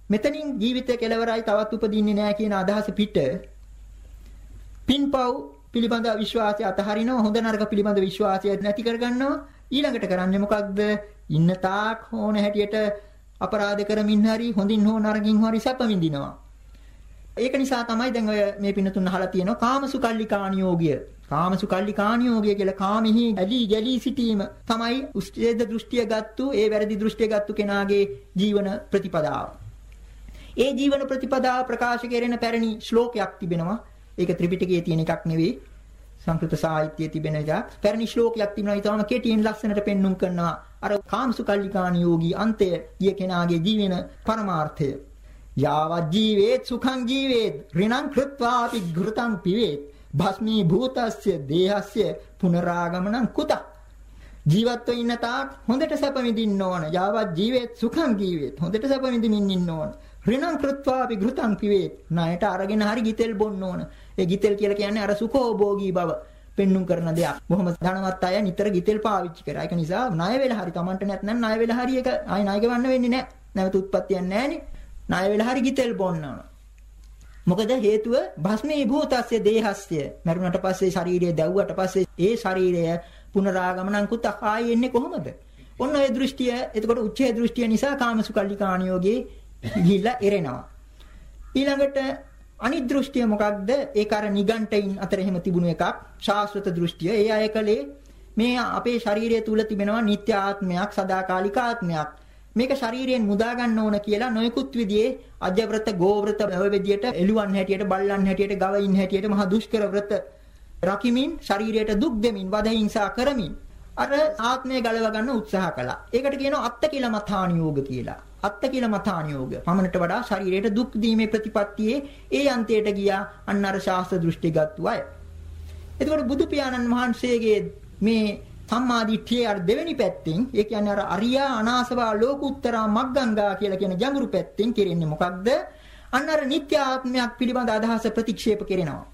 මෙතනින් ජීවිතය කෙලවරයි තවත් උපදින්නේ නැහැ කියන අදහස පිට පින්පව් පිළිබඳ විශ්වාසය අතහරිනවා හොඳ නරක පිළිබඳ විශ්වාසය නැති කරගන්නවා ඊළඟට කරන්නේ මොකක්ද ඉන්න තාක් ඕන හැටියට අපරාධ කරමින් හරි හොඳින් හෝ නරකින් හරි සැප විඳිනවා ඒක නිසා තමයි දැන් ඔය මේ පින්නතුන් අහලා තියෙනවා කාමසුකල්ලිකාණියෝගය කාමසුකල්ලිකාණියෝගය කියලා කාමෙහි ඇලී ගැලී සිටීම තමයි උස්ඡේද දෘෂ්ටිය ගත්තු ඒ වැරදි දෘෂ්ටිය ගත්තු කෙනාගේ ජීවන ප්‍රතිපදාව ඒ ජීවන ප්‍රතිපදාව ප්‍රකාශ කෙරෙන පැරණි ශ්ලෝකයක් තිබෙනවා. ඒක ත්‍රිපිටකයේ තියෙන එකක් නෙවෙයි. සංස්කෘත සාහිත්‍යයේ තිබෙන එකක්. පැරණි ශ්ලෝකයක් තිබෙනවා. ඊටම කෙටියෙන් ලස්සනට පෙන්눔 කරනවා. අර කාමසුකල්ලිකාණ යෝගී අන්තය ගිය කෙනාගේ ජීවන පරමාර්ථය. යාවත් ජීවේත් සුඛං ජීවේත් ඍණං කෘත්වාපි ඝෘතං පිවේත් භස්මී භූතස්ය දේහස්ය පුනරාගමනං කුතක් ජීවත්ව ඉන්න තාක් හොඳට සැප විඳින්න ඕන. යාවත් ජීවේත් සුඛං ජීවේත් හොඳට සැප විඳින්න ඉන්න ඕන. ඍණං කෘත්වාපි ඝෘතං පිවේත් ණයට අරගෙන හරි ගිතෙල් බොන්න ඕන. ඒ ගිතෙල් කියලා කියන්නේ අර සුඛෝභෝගී බව පෙන්눔 කරන දෙයක්. බොහොම ධනවත් අය නිතර ගිතෙල් පාවිච්චි කරා. ඒක නිසා ණය වෙලා හරි Tamanට නැත්නම් ණය වෙලා හරි ඒක ආයි ණය ගවන්න වෙන්නේ නැහැ. නැවත උත්පත්තියක් නැහැනේ. ණය වෙලා හරි ගිතෙල් බොන්නවා. මොකද හේතුව භස්මී භූතස්ය දේහස්ය. මරුණට පස්සේ ශරීරය දැව්වට පස්සේ ඒ ශරීරය පුනරාගමනං කුත ආයේ එන්නේ කොහොමද? ඔන්න ඔය දෘෂ්ටිය එතකොට උච්චේ දෘෂ්ටිය නිසා කාමසුකල්ලිකාණියෝගේ ගිහිල්ලා එරෙනවා. ඊළඟට අනිත් දෘෂ්ටිය මොකක්ද? ඒක අර නිගණ්ඨයින් අතර එහෙම තිබුණු එකක්. ශාස්ත්‍රත දෘෂ්ටිය. ඒ අය කලේ මේ අපේ ශරීරය තුල තිබෙනවා නිත්‍ය ආත්මයක්, සදාකාලික ආත්මයක්. මේක ශරීරයෙන් මුදා ගන්න ඕන කියලා නොයෙකුත් විදිහේ අජව්‍රත, ගෝව්‍රත ඔය විදිහට එළුවන් හැටියට, බල්ලන් හැටියට, ගවයින් හැටියට මහා දුෂ්කර ව්‍රත රකිමින් ශරීරයට දුක් දෙමින්, වද හිංසා කරමින් අර ආත්මය ගලව ගන්න උත්සාහ කළා. ඒකට කියනවා අත්ත කියලා මථානියෝග කියලා. අත්ත කියලා මථානියෝග. පමණට වඩා ශරීරයට දුක් දීමේ ප්‍රතිපත්තියේ ඒ අන්තයට ගියා අන්න අර ශාස්ත්‍ර දෘෂ්ටිගත්තු අය. එතකොට බුදු පියාණන් වහන්සේගේ මේ සම්මාදිට්ඨියේ අර දෙවෙනි පැත්තෙන් ඒ කියන්නේ අර අරියා අනාසවා ලෝකුත්තරා මග්ගංගා කියලා කියන ජඟුරු පැත්තෙන් කෙරෙන්නේ මොකක්ද? අන්න අර නිත්‍ය ආත්මයක් පිළිබඳ අදහස ප්‍රතික්ෂේප කරනවා.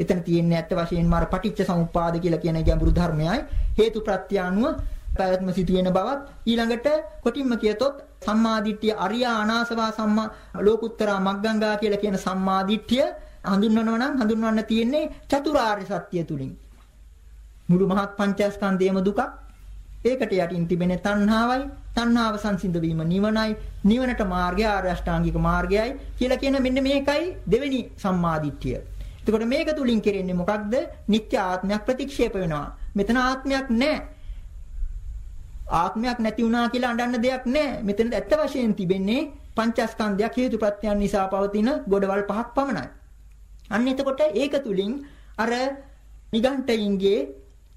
එතන තියෙන්නේ ඇත්ත වශයෙන්ම අර පටිච්ච සමුප්පාද කියලා කියන ගැඹුරු ධර්මයයි හේතු ප්‍රත්‍ය අනුව පැවැත්ම සිදුවෙන බවත් ඊළඟට කොටින්ම කියතොත් සම්මාදිට්ඨිය අරියා අනාසවා සම්මා ලෝකුත්තරා මග්ගංගා කියලා කියන සම්මාදිට්ඨිය හඳුන්වනවා නම් හඳුන්වන්න තියෙන්නේ චතුරාර්ය සත්‍ය තුලින් මුළු මහත් පංචස්කන්ධයම දුකක්. ඒකට යටින් තිබෙන තණ්හාවයි, තණ්හාව සංසිඳ වීම නිවනයි, නිවනට මාර්ගය ආර්ය අෂ්ටාංගික මාර්ගයයි කියලා කියන මෙන්න මේකයි දෙවෙනි සම්මාදිට්ඨිය. එතකොට මේක තුලින් කෙරෙන්නේ මොකක්ද? නිත්‍ය ආත්මයක් ප්‍රතික්ෂේප වෙනවා. මෙතන ආත්මයක් නැහැ. ආත්මයක් නැති වුණා කියලා අඬන්න දෙයක් නැහැ. මෙතන ඇත්ත වශයෙන් තිබෙන්නේ පංචස්කන්ධයක් හේතුප්‍රත්‍යයන් නිසා පවතින ගොඩවල් පහක් පමණයි. අන්න එතකොට ඒක තුලින් අර නිගණ්ඨයින්ගේ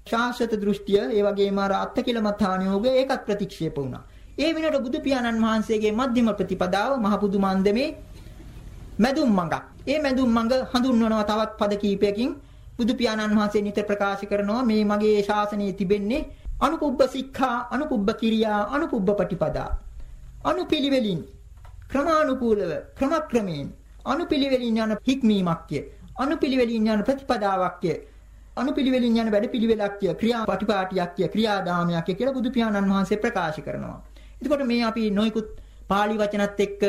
ශාස්ත්‍ර දෘෂ්ටිය ඒ වගේම අර අත්ති කියලා මතානියෝගය ඒකත් ප්‍රතික්ෂේප වුණා. ඒ විනෝඩ බුදු පියාණන් වහන්සේගේ මධ්‍යම ප්‍රතිපදාව මහ පුදු මන්දමේ මැදුම් මඟක්. ඒ මැදුම් මඟ හඳුන්වනවා තවත් පද කීපයකින් බුදු පියාණන් වහන්සේ නිතර ප්‍රකාශ කරනවා මේ මගේ ශාසනයේ තිබෙන්නේ අනුපුබ්බ සික්ඛා අනුපුබ්බ කිරියා අනුපුබ්බ පටිපදා. අනුපිළිවෙලින් ක්‍රමානුකූලව ක්‍රමක්‍රමයෙන් අනුපිළිවෙලින් යන හික්මීමක්ය. අනුපිළිවෙලින් යන ප්‍රතිපදාවක්ය. අනුපිළිවෙලින් යන වැඩපිළිවෙලක්ය ක්‍රියාපටිපාටියක්ය ක්‍රියාදාමයක්ය කියලා බුදු පියාණන් වහන්සේ ප්‍රකාශ කරනවා. එතකොට මේ අපි නොයිකුත් pāli වචනත් එක්ක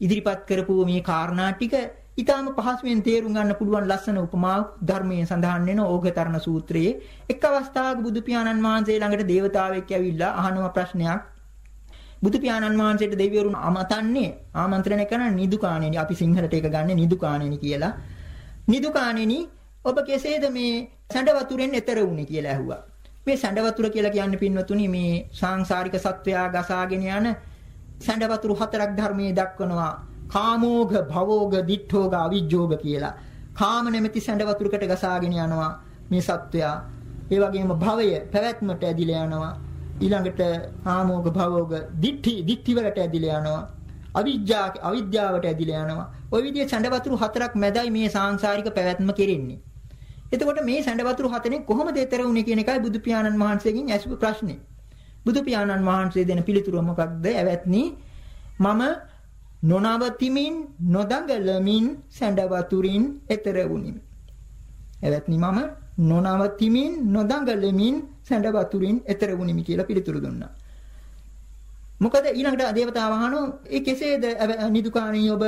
ඉදිරිපත් කරපු මේ කාරණා ටික ඊටාම පහසුවෙන් තේරුම් ගන්න පුළුවන් ලස්සන උපමාවක් ධර්මයේ සඳහන් වෙන ඕඝතරණ සූත්‍රයේ එක් අවස්ථාවක බුදු පියාණන් වහන්සේ ළඟට දේවතාවෙක් ඇවිල්ලා අහනවා ප්‍රශ්නයක් බුදු පියාණන් වහන්සේට දෙවිවරුන් අමතන්නේ ආමන්ත්‍රණය කරන නිදුකාණෙනි අපි සිංහලට ඒක ගන්න නිදුකාණෙනි කියලා නිදුකාණෙනි ඔබ කෙසේද මේ සැඬ වතුරෙන් එතර වුනේ කියලා ඇහුවා. මේ සැඬ වතුර කියලා කියන්නේ පින්වතුනි මේ සාංශාරික සත්වයා ගසාගෙන යන සැඬ වතුරු හතරක් ධර්මයේ දක්වනවා. කාමෝග, භවෝග, දිඨෝග, අවිජ්ජෝග කියලා. කාම නැමැති සැඬ වතුරකට ගසාගෙන යනවා මේ සත්වයා. ඒ වගේම භවය පැවැත්මට ඇදිලා යනවා. ඊළඟට කාමෝග, භවෝග, දිඨි, දිඨි වලට ඇදිලා යනවා. අවිජ්ජා අවිද්‍යාවට ඇදිලා යනවා. ওই විදිහේ සැඬ වතුරු හතරක් මැදයි මේ සාංශාරික පැවැත්ම කෙරෙන්නේ. එතකොට මේ සැඬ වතුරු හතෙන් කොහොමද ඊතර උනේ කියන එකයි බුදු පියාණන් වහන්සේගෙන් ඇසූ ප්‍රශ්නේ. බුදු පියාණන් වහන්සේ දෙන පිළිතුර මොකක්ද? ඇවැත්නි මම නොනවතිමින් නොදඟලමින් සැඬ වතුරින් ඊතර වුනිමි. ඇවැත්නි මම නොනවතිමින් නොදඟලමින් සැඬ වතුරින් ඊතර වුනිමි කියලා පිළිතුරු දුන්නා. මොකද ඊළඟට දේවතාව අහනවා ඒ කෙසේද නිදුකාණී ඔබ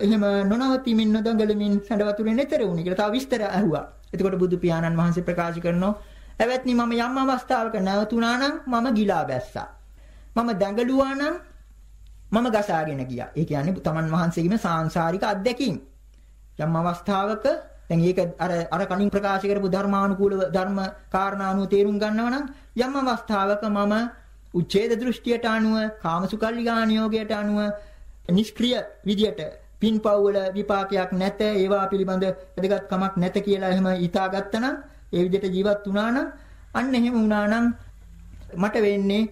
එහෙම නොනවතිමින් නොදඟලමින් සැඬ වතුරෙන් ඈතර වුණේ කියලා තව විස්තර අහුවා. එතකොට බුදු පියාණන් වහන්සේ ප්‍රකාශ කරනවා "එවත්නි මම යම් අවස්ථාවක නැවතුණා නම් මම ගිලා බැස්සා. මම දඟලුවා නම් මම ගසාගෙන ගියා." ඒ කියන්නේ තමන් වහන්සේගේම සාංශාරික අත්දැකීම්. යම් අවස්ථාවක දැන් ඒක අර අර කණින් ප්‍රකාශ කරපු ධර්මානුකූල ධර්ම කාරණානුව තේරුම් ගන්නව නම් යම් අවස්ථාවක මම උච්ඡේද දෘෂ්ටියට අනුව කාමසුකල්ලිගානියෝගයට අනුව නිෂ්ක්‍රිය විදියට පින්පව් වල විපාකයක් නැත ඒවා පිළිබඳ වැදගත්කමක් නැත කියලා එහෙම හිතාගත්තා නම් ඒ විදිහට ජීවත් වුණා නම් අන්න එහෙම වුණා නම් මට වෙන්නේ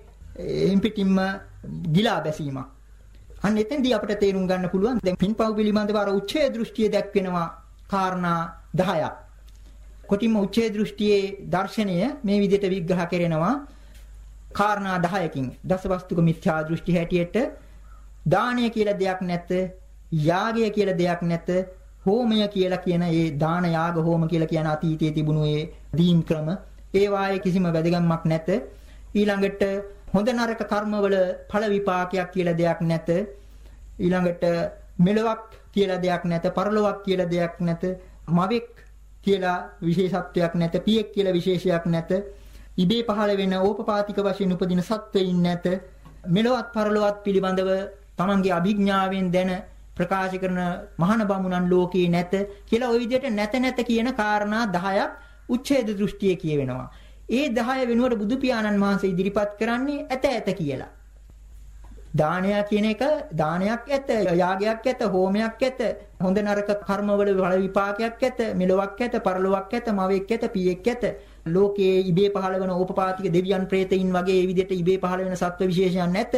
එම් පිටින්ම ගිලා බැසීමක්. අන්න එතෙන්දී අපිට තේරුම් ගන්න පුළුවන් දැන් පින්පව් පිළිබඳව අර උච්චේ දෘෂ්ටිය දැක්වෙනවා කාරණා 10ක්. කොටිම උච්චේ දෘෂ්ටියේ දර්ශනය මේ විදිහට විග්‍රහ කරනවා කාරණා 10කින් දසවස්තුක මිත්‍යා දෘෂ්ටි හැටියට දානය කියලා දෙයක් නැත යාගය කියලා දෙයක් නැත හෝමය කියලා කියන ඒ දාන යාග හෝම කියලා කියන අතීතයේ තිබුණු ඒ දීම් ක්‍රම ඒ වායේ කිසිම වැදගත්මක් නැත ඊළඟට හොඳ නරක කර්මවල ඵල විපාකයක් කියලා දෙයක් නැත ඊළඟට මෙලොවක් කියලා දෙයක් නැත, පරලොවක් කියලා දෙයක් නැත, මවෙක් කියලා විශේෂත්වයක් නැත, පියෙක් කියලා විශේෂයක් නැත. ඉබේ පහළ වෙන ඕපපාතික වශයෙන් උපදින සත්වයින් නැත. මෙලොවත් පරලොවත් පිළිබඳව තමන්ගේ අභිඥාවෙන් දැන ප්‍රකාශ කරන මහාන බමුණන් ලෝකේ නැත කියලා ওই විදිහට නැත නැත කියන කාරණා 10ක් උච්ඡේද දෘෂ්ටියේ කියවෙනවා. ඒ 10 වෙනුවට බුදු පියාණන් වහන්සේ ඉදිරිපත් කරන්නේ ඇත ඇත කියලා. දානය කියන එක දානයක් ඇත යාගයක් ඇත හෝමයක් ඇත හොඳ නරක කර්මවල වල විපාකයක් ඇත මෙලොවක් ඇත පරලොවක් ඇත මවෙක් ඇත පියෙක් ඇත. ලෝකයේ ඉබේ පහළ වෙන ඕපපාතික දෙවියන් ප්‍රේතයින් වගේ ඒ විදිහට ඉබේ පහළ වෙන සත්ව විශේෂයන් නැත.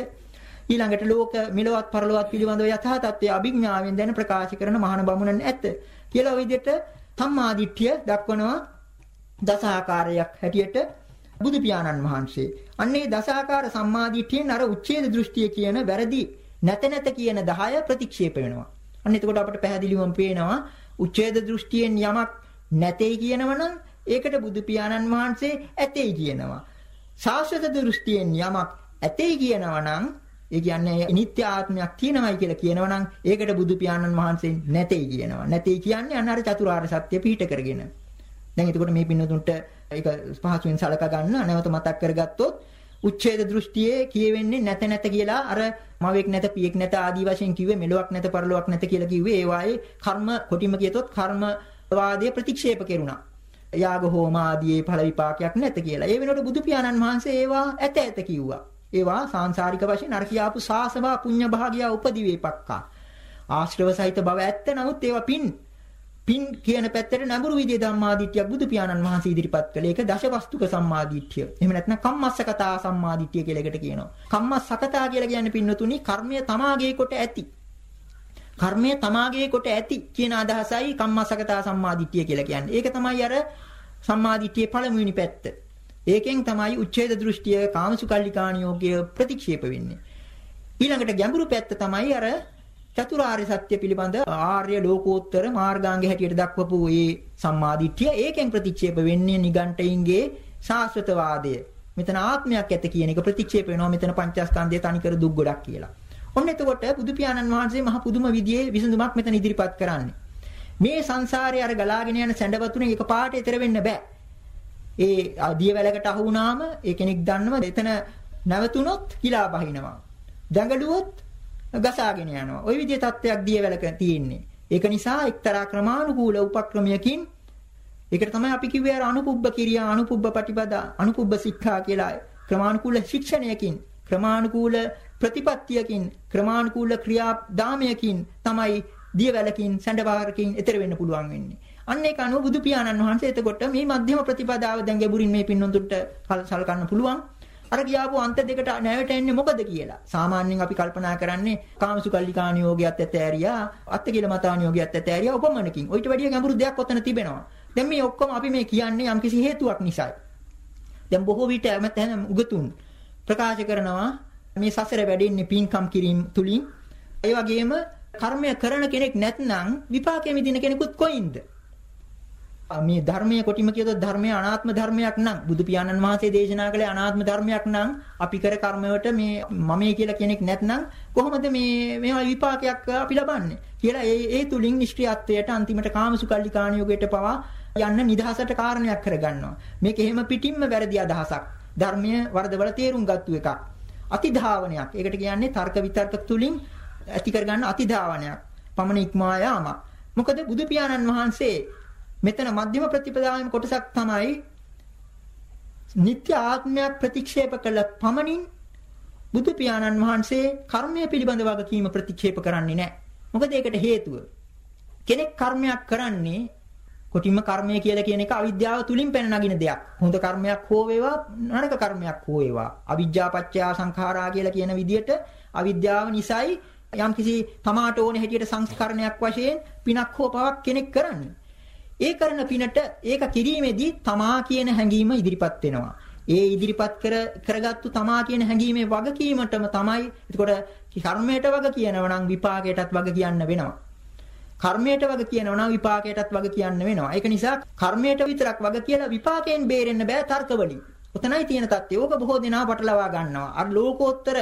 ඊළඟට ලෝක මෙලොවත් පරලොවත් පිළිබඳව යථා තත්ත්වය අභිඥාවෙන් දැන ප්‍රකාශ කරන මහාන බමුණන් ඇත කියලා ওই විදිහට සම්මාදිට්ඨිය දක්වනවා. දස ආකාරයක් හැටියට බුදු පියාණන් වහන්සේ. අන්නේ දසාකාර සම්මාදිට්ඨියෙන් අර උච්ඡේද දෘෂ්ටිය කියන වැරදි නැත නැත කියන 10 ප්‍රතික්ෂේප වෙනවා. අන්න එතකොට අපිට පැහැදිලිවම පේනවා උච්ඡේද දෘෂ්ටියෙන් යමක් නැtei කියනවනම් ඒකට බුදු පියාණන් වහන්සේ ඇතei කියනවා. සාස්වත දෘෂ්ටියෙන් යමක් ඇතei කියනවනම් ඒ කියන්නේ නිත්‍ය ආත්මයක් තියෙනවයි කියලා කියනවනම් ඒකට බුදු පියාණන් වහන්සේ නැtei කියනවා. නැtei කියන්නේ අන්න අර චතුරාර්ය සත්‍ය පිහිට කරගෙන. දැන් එතකොට මේ පින්නතුන්ට ඒක පහසුවෙන් සලකා ගන්න නැවත මතක් කරගත්තොත් උච්ඡේද දෘෂ්ටියේ කියවෙන්නේ නැත නැත කියලා අර මවෙක් නැත පියෙක් නැත ආදී වශයෙන් කිව්වේ මෙලොවක් නැත පරලොවක් නැත කියලා කිව්වේ ඒ වායේ කර්ම කොටිම කියතොත් කර්ම වාදයේ ප්‍රතික්ෂේප කෙරුණා. යාග හෝම ආදී ඵල විපාකයක් නැත කියලා. ඒ වෙනකොට බුදු පියාණන් වහන්සේ ඒවා ඇත ඇත කිව්වා. ඒවා සාංශාරික වශයෙන් අර කියාපු සාසවා පුඤ්ඤ භාගියා උපදිවේපක්කා. ආශ්‍රව සහිත බව ඇත්ත නමුත් ඒවා පින් පින් කියන පැත්තට නැඹුරු විදිය ධම්මාදිට්ඨියක් බුදු පියාණන් වහන්සේ ඉදිරිපත් කළේ. ඒක දශවස්තුක සම්මාදිට්ඨිය. එහෙම නැත්නම් කම්මස්සකතා සම්මාදිට්ඨිය කියලා එකට කියනවා. කම්මස්සකතා කියලා කියන්නේ පින්නතුනි කර්මය තමාගේ කොට ඇති. කර්මය තමාගේ කොට ඇති කියන අදහසයි කම්මස්සකතා සම්මාදිට්ඨිය කියලා කියන්නේ. ඒක තමයි අර සම්මාදිට්ඨියේ පළමුවෙනි පැත්ත. ඒකෙන් තමයි උච්ඡේද දෘෂ්ටිය කාමසුකල්ලිකාණියෝග්‍ය ප්‍රතික්ෂේප වෙන්නේ. ඊළඟට ගැඹුරු පැත්ත තමයි අර චතුරාර්ය සත්‍ය පිළිබඳ ආර්ය ලෝකෝත්තර මාර්ගාංග හැටියට දක්වපු මේ සම්මාදිට්ඨිය ඒකෙන් ප්‍රතික්ෂේප වෙන්නේ නිගණ්ඨයින්ගේ සාස්වතවාදය. මෙතන ආත්මයක් ඇත කියන එක ප්‍රතික්ෂේප වෙනවා මෙතන පංචස්කන්ධය තනිකර දුක් ගොඩක් කියලා. ඔන්න එතකොට බුදු පියාණන් වහන්සේ මහ පුදුම විදියේ විසඳුමක් මෙතන ඉදිරිපත් කරන්නේ. මේ සංසාරේ අර ගලාගෙන යන සැඬවතුනේ එකපාරට ඈතර වෙන්න බෑ. ඒ දියවැලකට අහු වුණාම ඒ කෙනෙක් දන්නවා එතන නැවතුනොත් කිලා බහිනවා. දඟලුවොත් ගසාගෙන යනවා. ওই විදිහේ තත්ත්වයක් දියවැලක තියෙන්නේ. ඒක නිසා එක්තරා ක්‍රමානුකූල උපක්‍රමයකින් ඒකට තමයි අපි කිව්වේ අර අනුපුබ්බ කිරියා අනුපුබ්බ පටිපදා අනුපුබ්බ ශික්ෂා කියලා ක්‍රමානුකූල ශික්ෂණයකින් ක්‍රමානුකූල ප්‍රතිපත්තියකින් ක්‍රමානුකූල ක්‍රියා දාමයකින් තමයි දියවැලකින් සැඬවාරකින් ඈතර වෙන්න පුළුවන් වෙන්නේ. අන්න ඒක අනුව බුදු පියාණන් වහන්සේ එතකොට මේ මධ්‍යම ප්‍රතිපදාව දැන් ගැඹුරින් මේ පින්නොන්තුන්ට සලකන්න පුළුවන්. අර ගියාපු අන්ත දෙකට නැවට එන්නේ මොකද කියලා. සාමාන්‍යයෙන් අපි කල්පනා කරන්නේ කාමසුකල්ලිකාණියෝගයත් ඇත ඇරියා, අත්ති කියලා මතාණියෝගයත් ඇත ඇරියා උපමනකින්. ඔයිට වැඩිය ගැඹුරු දෙයක් ඔතන තිබෙනවා. දැන් මේ ඔක්කොම අපි මේ කියන්නේ යම්කිසි හේතුවක් නිසායි. දැන් බොහෝ විට හැම උගතුන් ප්‍රකාශ කරනවා මේ සසර වැඩෙන්නේ පින්කම් කිරීම තුලින්. ඒ වගේම කර්මය කරන කෙනෙක් නැත්නම් විපාකෙ මිදින කෙනෙකුත් කොයින්ද? මේ ධර්මයේ කොටිම කියතොත් ධර්මය අනාත්ම ධර්මයක් නම්? බුදු පියාණන් වහන්සේ දේශනා කළේ අනාත්ම ධර්මයක් නම් අපි කර කර්මවලට මේ මමයේ කියලා කෙනෙක් නැත්නම් කොහොමද මේ මේවා විපාකයක් අපි ලබන්නේ? කියලා ඒ ඒ තුලින් නිෂ්ක්‍රියත්වයට අන්තිමට කාමසුකල්ලිකාණියෝගයට පවා යන්න නිදහසට කාරණයක් කරගන්නවා. මේක එහෙම පිටින්ම වැරදි අදහසක්. ධර්මයේ වරදවල තේරුම් ගත්තු එකක්. අතිධාවනයක්. ඒකට කියන්නේ තර්ක විතර්ක තුලින් ඇති කරගන්න අතිධාවනයක්. පමණ ඉක්මවා යාමක්. මොකද බුදු පියාණන් වහන්සේ මෙතන මධ්‍යම ප්‍රතිපදාවෙම කොටසක් තමයි නිත්‍ය ආත්මයක් ප්‍රතික්ෂේප කළ පමණින් බුදු පියාණන් වහන්සේ කර්මය පිළිබඳ වගකීම ප්‍රතික්ෂේප කරන්නේ නැහැ. මොකද ඒකට හේතුව කෙනෙක් කර්මයක් කරන්නේ කොටිම කර්මය කියලා කියන එක අවිද්‍යාව තුලින් පැන නගින දෙයක්. හොඳ කර්මයක් හෝ වේවා නරක කර්මයක් හෝ වේවා. අවිජ්ජා පත්‍ය සංඛාරා කියලා කියන විදිහට අවිද්‍යාව නිසායි යම්කිසි තමාට ඕන හැටියට සංස්කරණයක් වශයෙන් පිනක් හෝ පවක් කෙනෙක් කරන්නේ. ඒ කරන පිනට ඒක කිරීමේදී තමා කියන හැඟීම ඉදිරිපත් වෙනවා. ඒ ඉදිරිපත් කර කරගත්තු තමා කියන හැඟීමේ වගකීමටම තමයි එතකොට කර්මයට වග කියනවා නම් විපාකයටත් වග කියන්න වෙනවා. කර්මයට වග කියනවා නම් විපාකයටත් වග කියන්න වෙනවා. ඒක නිසා කර්මයට විතරක් වග කියලා විපාකයෙන් බේරෙන්න බෑ තර්ක වලින්. ඔතනයි තියෙන தත්ත්වය. ඕක බොහෝ දෙනා පටලවා ගන්නවා. අර ලෝකෝත්තර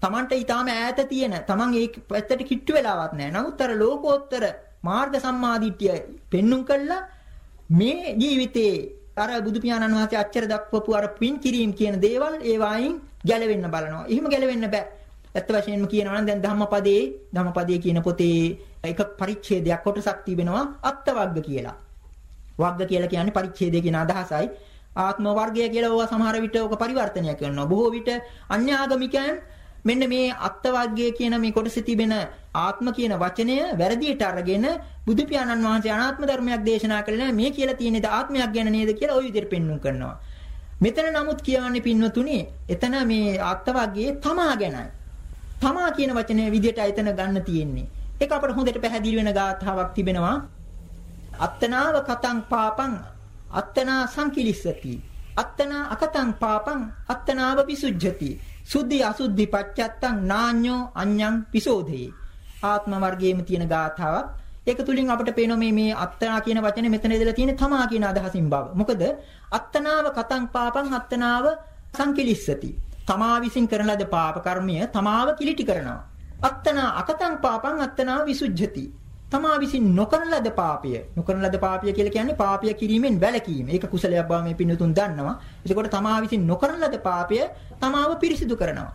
Tamanට ඊටාම ඈත තියෙන Taman ඒ පැත්තට කිට්ටු වෙලාවක් නැහැ. නමුත් අර ලෝකෝත්තර මාර්ග සම්මාදිට්ඨිය පෙන්눔 කළා මේ ජීවිතේ අර බුදු පියාණන් වහන්සේ අච්චර දක්වපු අර පින් කිරීම කියන දේවල් ඒ වයින් ගැලවෙන්න බලනවා. එහෙම ගැලවෙන්න බෑ. ඇත්ත වශයෙන්ම කියනවා නම් දැන් ධම්මපදයේ ධම්මපදයේ කියන පොතේ එක පරිච්ඡේදයක් කොටසක් තිබෙනවා අත්වග්ග කියලා. වග්ග කියලා කියන්නේ පරිච්ඡේදය කියන අදහසයි. ආත්ම වර්ගය කියලා ඕවා සමහර විට ඕක පරිවර්තනය කරනවා. බොහෝ විට අන්‍යාගමිකයන් මෙන්න මේ අත්වග්ගය කියන මේ කොටසේ තිබෙන ආත්ම කියන වචනය වැරදියට අරගෙන බුදු පියාණන් වහන්සේ අනාත්ම ධර්මයක් දේශනා කළේ මේ කියලා තියෙන ආත්මයක් ගැන නේද කියලා ওই විදිහට පෙන්වුම් කරනවා. මෙතන නමුත් කියවන්නේ පින්වතුනි එතන මේ අත්වග්ගයේ තමා ගැනයි. තමා කියන වචනේ විදිහට එතන ගන්න තියෙන්නේ. ඒක අපට හොඳට පැහැදිලි වෙන ගාථාවක් තිබෙනවා. අත්තනාව කතං පාපං අත්තනා සංකිලිස්සති. අත්තනා අකතං පාපං අත්තනාව විසුද්ධති. සුද්ධි අසුද්ධි පච්චත්තං නාඤ්ඤෝ අඤ්ඤං විසෝධේ. ආත්ම වර්ගයේම තියෙන ගාථාවක්. ඒක තුලින් අපිට පේනවා මේ මේ අත්තනා කියන වචනේ මෙතන ඉඳලා තියෙන තමා කියන අදහසින් බව. මොකද අත්තනාව කතං පාපං අත්තනාව සංකිලිස්සති. තමා විසින් කරන ලද පාප කර්මය තමාව කිලිටි කරනවා. අත්තනා අකතං පාපං අත්තනා විසුද්ධති. තමා විසින් නොකරන ලද පාපය නොකරන ලද පාපය කියලා කියන්නේ පාපය කිරීමෙන් වැළකීම. ඒක කුසලයක් බව මේ පින්නතුන් දන්නවා. එතකොට තමා විසින් නොකරන ලද පාපය තමාව පිරිසිදු කරනවා.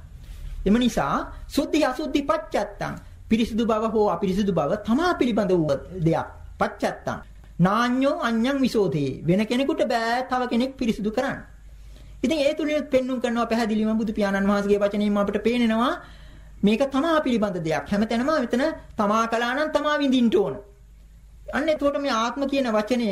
එම නිසා සුද්ධි අසුද්ධි පච්චත්තං පිරිසිදු බව හෝ අපිරිසිදු බව තමා පිළිබඳ වූ දෙයක්. පච්චත්තං නාඤ්ඤෝ අඤ්ඤං විසෝධේ වෙන කෙනෙකුට බෑ තව කෙනෙක් පිරිසිදු කරන්න. ඉතින් ඒ තුලින් පෙන්눔 කරනවා පැහැදිලිවම බුදු පියාණන් වහන්සේගේ වචනයෙන් අපිට පේනනවා මේක තමා පිළිබඳ දෙයක්. හැමතැනම මෙතන තමා කළා නම් තමා විඳින්න ඕන. අන්න එතකොට මේ ආත්ම කියන වචනය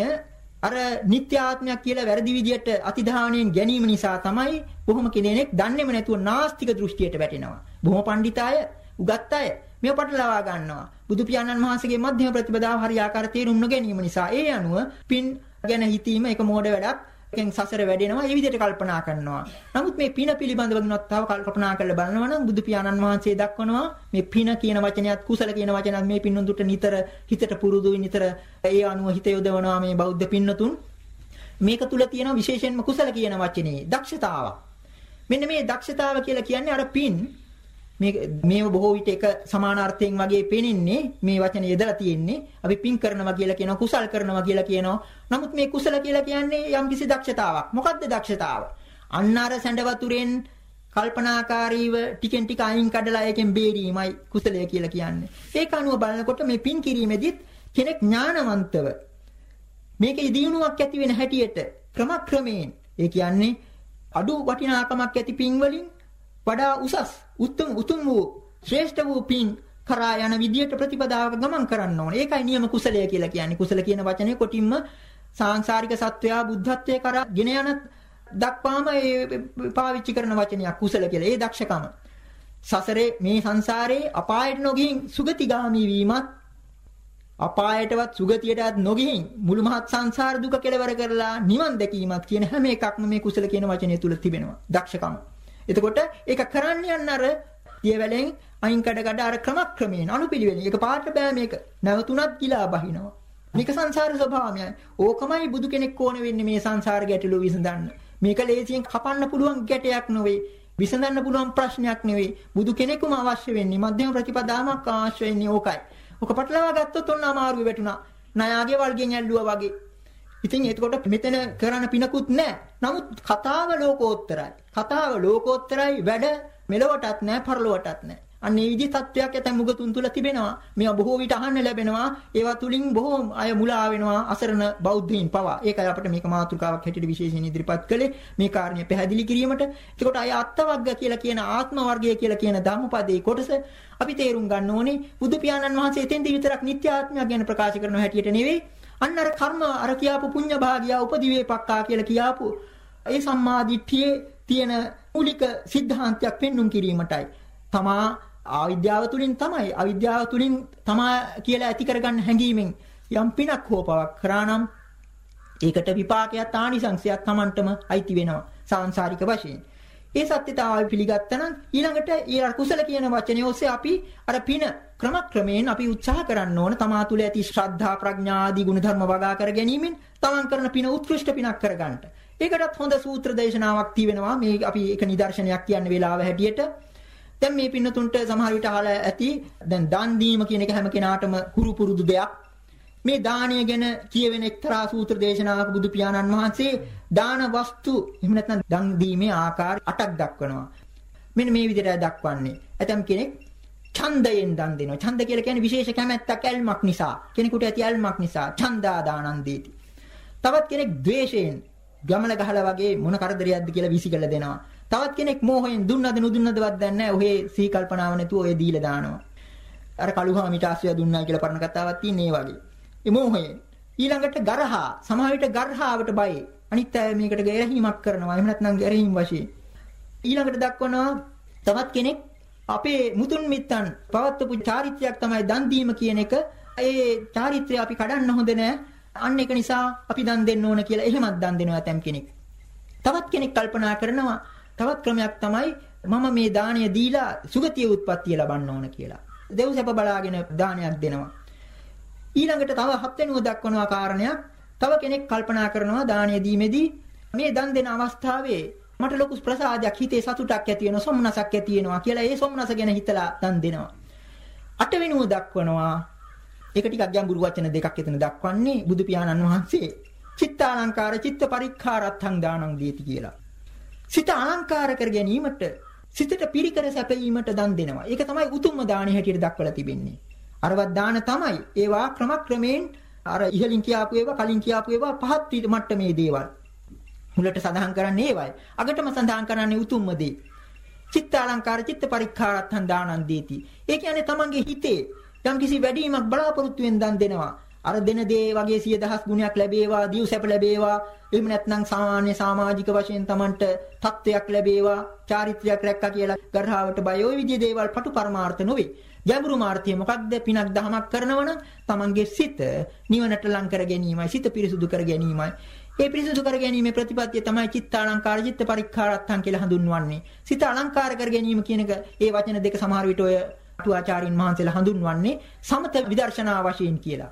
අර නිත්‍ය ආත්මයක් කියලා වැරදි විදියට අතිධාවණයෙන් ගැනීම නිසා තමයි බොහොම කෙනෙක් දන්නේම නැතුව නාස්තික දෘෂ්ටියට වැටෙනවා. බොහොම පඬිතාය, උගත් අය මේව පටලවා ගන්නවා. බුදු පියාණන් වහන්සේගේ මධ්‍යම ප්‍රතිපදාව හරියාකාර තේරුම් නොගැනීම නිසා ඒ අනුව පින් ගැන හිතීම එක මෝඩ වැඩක්. එකෙන් සසර වැඩෙනවා ඒ විදිහට කල්පනා කරනවා. නමුත් මේ පින පිළිබඳව ගුණත් තව කල්පනා කරලා බලනවා නම් බුදු පියාණන් වහන්සේ දක්වනවා මේ පින කියන වචනයත් කුසල කියන වචනයත් මේ පින්නුන්ට නිතර හිතට පුරුදුයි නිතර ඒ අනුව හිත යොදවනවා මේ බෞද්ධ පින්නතුන්. මේක තුල තියෙන විශේෂයෙන්ම කුසල කියන වචනේ දක්ෂතාවක්. මෙන්න මේ දක්ෂතාව කියලා කියන්නේ අර පින් මේ මේව බොහෝ විට එක සමානාර්ථයෙන් වගේ පේනින්නේ මේ වචනේ යදලා තියෙන්නේ. අපි පින් කරනවා කියලා කියනවා කුසල් කරනවා කියලා කියනවා. නමුත් මේ කුසල කියලා කියන්නේ යම්කිසි දක්ෂතාවක්. මොකද්ද දක්ෂතාව? අන්න අර සැඬ වතුරෙන් කල්පනාකාරීව ටිකෙන් ටික අයින් කඩලා ඒකෙන් බේරීමයි කුසලය කියලා කියන්නේ. ඒක අනුව බලනකොට මේ පින් කිරීමේදීත් කෙනෙක් ඥානවන්තව මේකේ දියුණුවක් ඇති වෙන හැටියට ක්‍රමක්‍රමයෙන් ඒ කියන්නේ අඩු වටිනාකමක් ඇති පින් වලින් වඩා උසස් උතුම් උතුම් වූ ශ්‍රේෂ්ඨ වූ පින් කරා යන විදියට ප්‍රතිපදාවක ගමන් කරන්න ඕනේ. ඒකයි නියම කුසලය කියලා කියන්නේ. කුසල කියන වචනේ කොටින්ම සාංශාරික සත්වයා බුද්ධත්වයේ කරා ගෙන යන දක්වාම ඒ පාවිච්චි කරන වචනයක් කුසල කියලා. ඒ දක්ෂකම. සසරේ මේ සංසාරේ අපායට නොගින් සුගතිගාමි වීමත් අපායටවත් සුගතියටවත් නොගින් මුළු මහත් සංසාර දුක කෙලවර කරලා නිවන් දැකීමත් කියන හැම එකක්ම මේ කුසල කියන වචනය තුල තිබෙනවා. දක්ෂකම. එතකොට ඒක කරන්න යන්න අර දියවැලෙන් අයින් කඩ කඩ අර ක්‍රමක්‍රමයෙන් අනුපිළිවෙලින් ඒක පාට බෑ මේක. නැවතුණත් ගිලා බහිනවා. මේක සංසාර ස්වභාවයයි. ඕකමයි බුදු කෙනෙක් ඕන වෙන්නේ මේ සංසාර ගැටලුව විසඳන්න. මේක ලේසියෙන් කපන්න පුළුවන් ගැටයක් නෙවෙයි. විසඳන්න පුළුවන් ප්‍රශ්නයක් නෙවෙයි. බුදු කෙනෙකුම අවශ්‍ය වෙන්නේ මධ්‍යම ප්‍රතිපදාමක් අවශ්‍ය වෙන්නේ ඕකයි. ඔක පටලවා ගත්තොත් ඔන්න අමාරුවේ වැටුණා. ණයාගේ වල්ගෙන් ඇල්ලුවා වගේ. ඉතින් එතකොට මෙතන කරන්න පිනකුත් නැහැ. නමුත් කතාව ලෝකෝත්තරයි. කතාව ලෝකෝත්තරයි වැඩ මෙලොවටත් නැහැ පරලොවටත් නැහැ. අන්න ඒ විදිහ තත්වයක් ඇතැම් මුගතුන් තුල තිබෙනවා. මේවා බොහෝ විට අහන්න ලැබෙනවා. ඒවා තුලින් බොහෝ අය මුලා වෙනවා අසරණ බෞද්ධයින් පවා. ඒකයි අපිට මේක මාතෘකාවක් හැටියට විශේෂයෙන් ඉදිරිපත් කළේ. මේ කාරණය පැහැදිලි කිරීමට. එතකොට අය අත්වග්ග කියලා කියන ආත්ම වර්ගය කියලා කියන ධම්මපදයේ කොටස අපි තේරුම් ගන්න ඕනේ. බුදු පියාණන් වහන්සේ එතෙන්දී විතරක් නිත්‍ය ආත්මයක් ගැන ප්‍රකාශ කරන හැටියට නෙවෙයි අන්න අර කර්ම අර කියාපු පුඤ්ඤ භාගියා උපදිවේපක්කා කියලා කියාපු ඒ සම්මා දිට්ඨියේ තියෙන මූලික સિદ્ધාන්තයක් පෙන්눔 කිරීමටයි. තමා ආවිද්‍යාව තුලින් තමයි. අවිද්‍යාව තුලින් තමා කියලා ඇති කරගන්න හැඟීමෙන් යම් පිනක් හෝ පවක් කරානම් ඒකට විපාකයක් ආනිසංශයක් Tamanටම අයිති වෙනවා. සාංශාරික වශයෙන්. ඒ සත්‍යතාවය පිළිගත්තා නම් ඊළඟට ඊළඟ කුසල කියන වචනේ ඔස්සේ අපි අර පින ක්‍රමක්‍රමයෙන් අපි උත්සාහ කරන්න ඕන තමා තුළ ඇති ශ්‍රද්ධා ප්‍රඥා ආදී ගුණධර්ම වගා කර ගැනීමෙන් තමන් කරන පින උත්කෘෂ්ඨ පිනක් කරගන්න. ඒකටත් හොඳ සූත්‍ර දේශනාවක් තියෙනවා මේ අපි එක නිදර්ශනයක් කියන්න වෙලාව හැටියට දැන් මේ පින්නතුන්ට සමහර විට අහලා ඇති දැන් දන් දීම කියන එක හැම කෙනාටම කුරු පුරුදු දෙයක්. මේ දානය ගැන කියවෙන එක්තරා සූත්‍ර දේශනාවක බුදු පියාණන් වහන්සේ දාන වස්තු එහෙම නැත්නම් දන් දීමේ ආකාර 8ක් දක්වනවා. මෙන්න මේ විදිහට දක්වන්නේ. ඇතම් කෙනෙක් ඡන්දයෙන් දන් දෙනවා. ඡන්ද කියලා කියන්නේ විශේෂ කැමැත්තක් ඇල්මක් නිසා. කෙනෙකුට ඇති ඇල්මක් නිසා ඡන්දා දානන් දීති. තවත් කෙනෙක් ද්වේෂයෙන් ගමල ගහලා වගේ මොන කරදරයක්ද කියලා විසිකල දෙනවා. තවත් කෙනෙක් මෝහයෙන් දුන්නද නුදුන්නදවත් දන්නේ නැහැ. ඔහේ සී කල්පනාව නැතුව ඔය දීලා දානවා. අර කළුහා මිට ආශ්‍රය දුන්නා කියලා පරණ කතාවක් තියෙන ඒ වගේ. ඒ මෝහයෙන් ඊළඟට ගරහා සමහර විට ගරහාවට බයයි. අනිත් අය මේකට ගැරහීමක් කරනවා. එහෙම නැත්නම් ගැරහීම් වශයෙන්. ඊළඟට දක්වනවා තවත් කෙනෙක් අපේ මුතුන් මිත්තන් පවත්වපු චාරිත්‍රයක් තමයි දන් දීම කියන එක. ඒ චාරිත්‍රය අපි කඩන්න හොඳ නෑ. අන්න ඒක නිසා අපි දන් දෙන්න ඕන කියලා එහෙමත් දන් දෙනවා ඇතම් කෙනෙක්. තවත් කෙනෙක් කල්පනා කරනවා තවත් ක්‍රමයක් තමයි මම මේ දාණය දීලා සුගතිය උත්පත්තිය ලබන්න ඕන කියලා. දෙව් සැප බලාගෙන දානයක් දෙනවා. ඊළඟට තව හත් වෙනුව දක්වනවා කාරණයක්. තව කෙනෙක් කල්පනා කරනවා දානය දීමේදී මේ දන් දෙන අවස්ථාවේ මට ලොකු ප්‍රසාදයක් හිතේ සතුටක් ඇති වෙනවා සොම්නසක් ඇති වෙනවා කියලා ඒ සොම්නස ගැන හිතලා දන් දෙනවා. අට වෙනුව දක්වනවා ඒක ටිකක් ගැඹුරු වචන දෙකක් එතන දක්වන්නේ බුදු පියාණන් වහන්සේ චිත්තාලංකාර චිත්ත පරික්ඛාරත්තං දානං දීති කියලා. සිත අලංකාර කර ගැනීමට සිතට පිරිකර සැපයීමට දන් දෙනවා. ඒක තමයි උතුම්ම දාණය හැටියට දක්වලා තිබෙන්නේ. අරවත් දාන තමයි. ඒවා ක්‍රමක්‍රමයෙන් අර ඉහලින් කියාපු ඒවා කලින් කියාපු ඒවා පහත් මට්ටමේ දේවල්. මුලට සඳහන් කරන්නේ ඒවයි. අගටම සඳහන් කරන්නේ උතුම්ම දේ. චිත්ත අලංකාර චිත්ත පරික්ඛාරත්තන් දානං දීති. ඒ කියන්නේ තමන්ගේ හිතේ යම්කිසි වැඩිමක් බලාපොරොත්තු වෙන දන් දෙනවා. අර දෙන දේ වගේ සිය දහස් ගුණයක් ලැබේවා, දියු සැප ලැබේවා, එහෙම නැත්නම් සාමාන්‍ය සමාජික වශයෙන් Tamanට තත්ත්වයක් ලැබේවා, චාරිත්‍රයක් රැක්කා කියලා ගර්හාවට බය ওই විදිහේ දේවල් පටු පරමාර්ථ නොවේ. ගැඹුරු මාර්ථය මොකක්ද? පිනක් දහමක් කරනවනම් Tamanගේ සිත නිවනට ලං කර ගැනීමයි, සිත පිරිසුදු කර ගැනීමයි. ඒ පිරිසුදු කර ගැනීමේ ප්‍රතිපත්තිය තමයි චිත්තාලංකාර චිත්ත පරික්ඛාරත්තන් කියලා හඳුන්වන්නේ. සිත අලංකාර කර ගැනීම කියන එක ඒ වචන දෙක සමහර විට ඔය අටුවාචාරින් වහන්සේලා හඳුන්වන්නේ සමත විදර්ශනා වශයෙන් කියලා.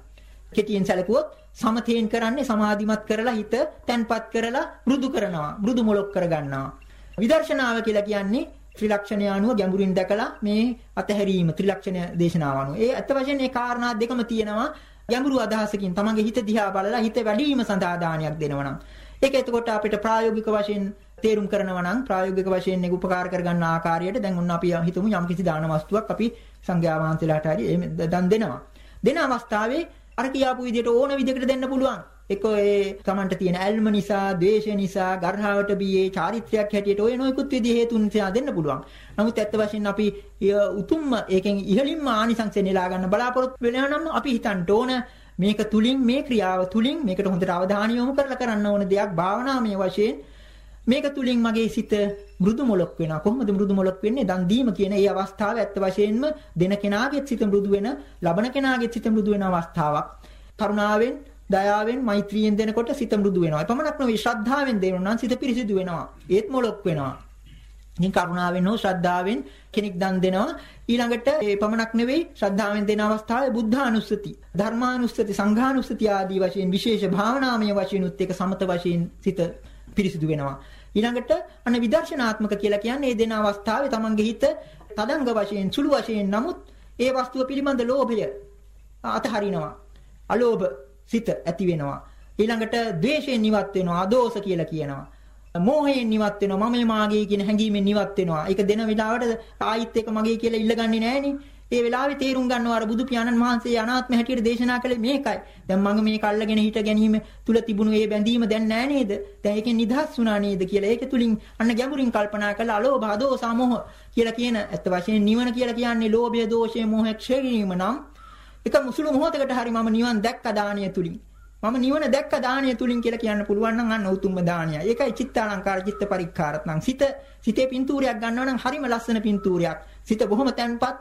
කෙටියෙන් සැලකුවොත් සමතේන් කරන්නේ සමාධිමත් කරලා හිත තැන්පත් කරලා මෘදු කරනවා. මෘදු මොලොක් කරගන්නවා. විදර්ශනාව කියලා කියන්නේ ත්‍රිලක්ෂණය අනුව ගැඹුරින් දැකලා මේ අතහැරීම ත්‍රිලක්ෂණ දේශනාව අනුව. ඒ අත්ත වශයෙන් මේ කාරණා දෙකම තියෙනවා. ගැඹුරු අදහසකින් තමන්ගේ හිත දිහා බලලා හිත වැඩිවීම සඳහා දානයක් දෙනවා නම් ඒක එතකොට අපිට ප්‍රායෝගික වශයෙන් තේරුම් කරනවා නම් ප්‍රායෝගික වශයෙන් ඒක උපකාර කරගන්න ආකාරයට දැන් ඔන්න අපි හිතමු යම් කිසි දාන වස්තුවක් අපි සංඝයා වහන්සේලාට හරි දන් දෙනවා. දෙන අවස්ථාවේ අර කියාපු විදිහට ඕන විදිහකට දෙන්න පුළුවන්. එක්ක ඒ Tamanට තියෙන ඇල්ම නිසා, ද්වේෂය නිසා, ගර්හාවට බියේ චාරිත්‍රයක් හැටියට ඔය නොයෙකුත් විදිහේ හේතුන් නිසා දෙන්න පුළුවන්. නමුත් ඇත්ත වශයෙන් අපි උතුම්ම ඒකෙන් ඉහළින්ම ආනිසංසය නෙලා ගන්න බලාපොරොත්තු වෙනවා නම් අපි හිතන්න ඕන මේක තුලින් මේ ක්‍රියාව තුලින් මේකට හොඳට අවධානය යොමු කරලා කරන්න ඕන දෙයක් භාවනාමය වශයෙන් මේක තුලින් මගේ සිත මෘදු මොලොක් වෙනවා. කොහොමද මෘදු මොලොක් වෙන්නේ? දන් දීම කියන ඒ අවස්ථාව ඇත්ත වශයෙන්ම දෙන කෙනාගේ සිත මෘදු වෙන, ලබන කෙනාගේ සිත මෘදු වෙන අවස්ථාවක්. කරුණාවෙන්, දයාවෙන්, මෛත්‍රියෙන් දෙනකොට සිත මෘදු වෙනවා. එපමණක් නෙවෙයි ශ්‍රද්ධාවෙන් දෙනවා නම් සිත පිරිසිදු වෙනවා. ඒත් මොලොක් වෙනවා. ඉතින් කරුණාවෙන් හෝ ශ්‍රද්ධාවෙන් කෙනෙක් දන් දෙනවා ඊළඟට ඒ පමණක් නෙවෙයි ශ්‍රද්ධාවෙන් දෙන අවස්ථාවේ බුද්ධානුස්සති ධර්මානුස්සති සංඝානුස්සති ආදී වශයෙන් විශේෂ භාවනාමය වශයෙන් උත් එක සමත වශයෙන් සිත පිරිසිදු වෙනවා. ඊළඟට අන්න විදර්ශනාත්මක කියලා කියන්නේ මේ දෙන අවස්ථාවේ තමන්ගේ හිත තදංග වශයෙන් සුළු වශයෙන් නමුත් ඒ වස්තුව පිළිබඳ ලෝභය අතහරිනවා. අලෝභ සිත ඇති වෙනවා. ඊළඟට ද්වේෂයෙන් නිවත් වෙනවා. අදෝස කියලා කියනවා. මෝහයෙන් නිවත් වෙනවා. මම මාගේ කියන හැඟීමෙන් නිවත් වෙනවා. ඒක දෙන වෙලාවට ආයිත් එක මගේ කියලා ඉල්ලගන්නේ නැහෙනේ. ඒ වෙලාවේ තේරුම් ගන්නවා අර බුදු පියාණන් වහන්සේ අනාත්ම හැටියට දේශනා කළේ මේකයි. දැන් මම මේක අල්ලගෙන හිට ගැනීම තුල තිබුණු ඒ බැඳීම දැන් නෑ නේද? දැන් ඒකෙන් නිදහස් වුණා නේද කියලා. ඒක තුලින් අන්න ගැඹුරින් කල්පනා කළා අලෝභ අදෝස මොහ කියලා කියන ඇත්ත වශයෙන් නිවන කියලා කියන්නේ ලෝභය, දෝෂය, මොහය ක්ෂේණීම නම් එක මුසුළු මොහොතකට හරි මම නිවන් දැක්ක දානිය තුලින්. මම නිවන දැක්ක දානිය තුලින් කියලා කියන්න පුළුවන් නම් අන්න උතුම්ම දානිය. ඒකයි චිත්තාලංකාර චිත්ත පරික්කාරත් නම් සිත සිතේ පින්තූරයක් ගන්නවා නම් හරිම ලස්සන පින්තූරයක්. සිත බොහොම තැන්පත්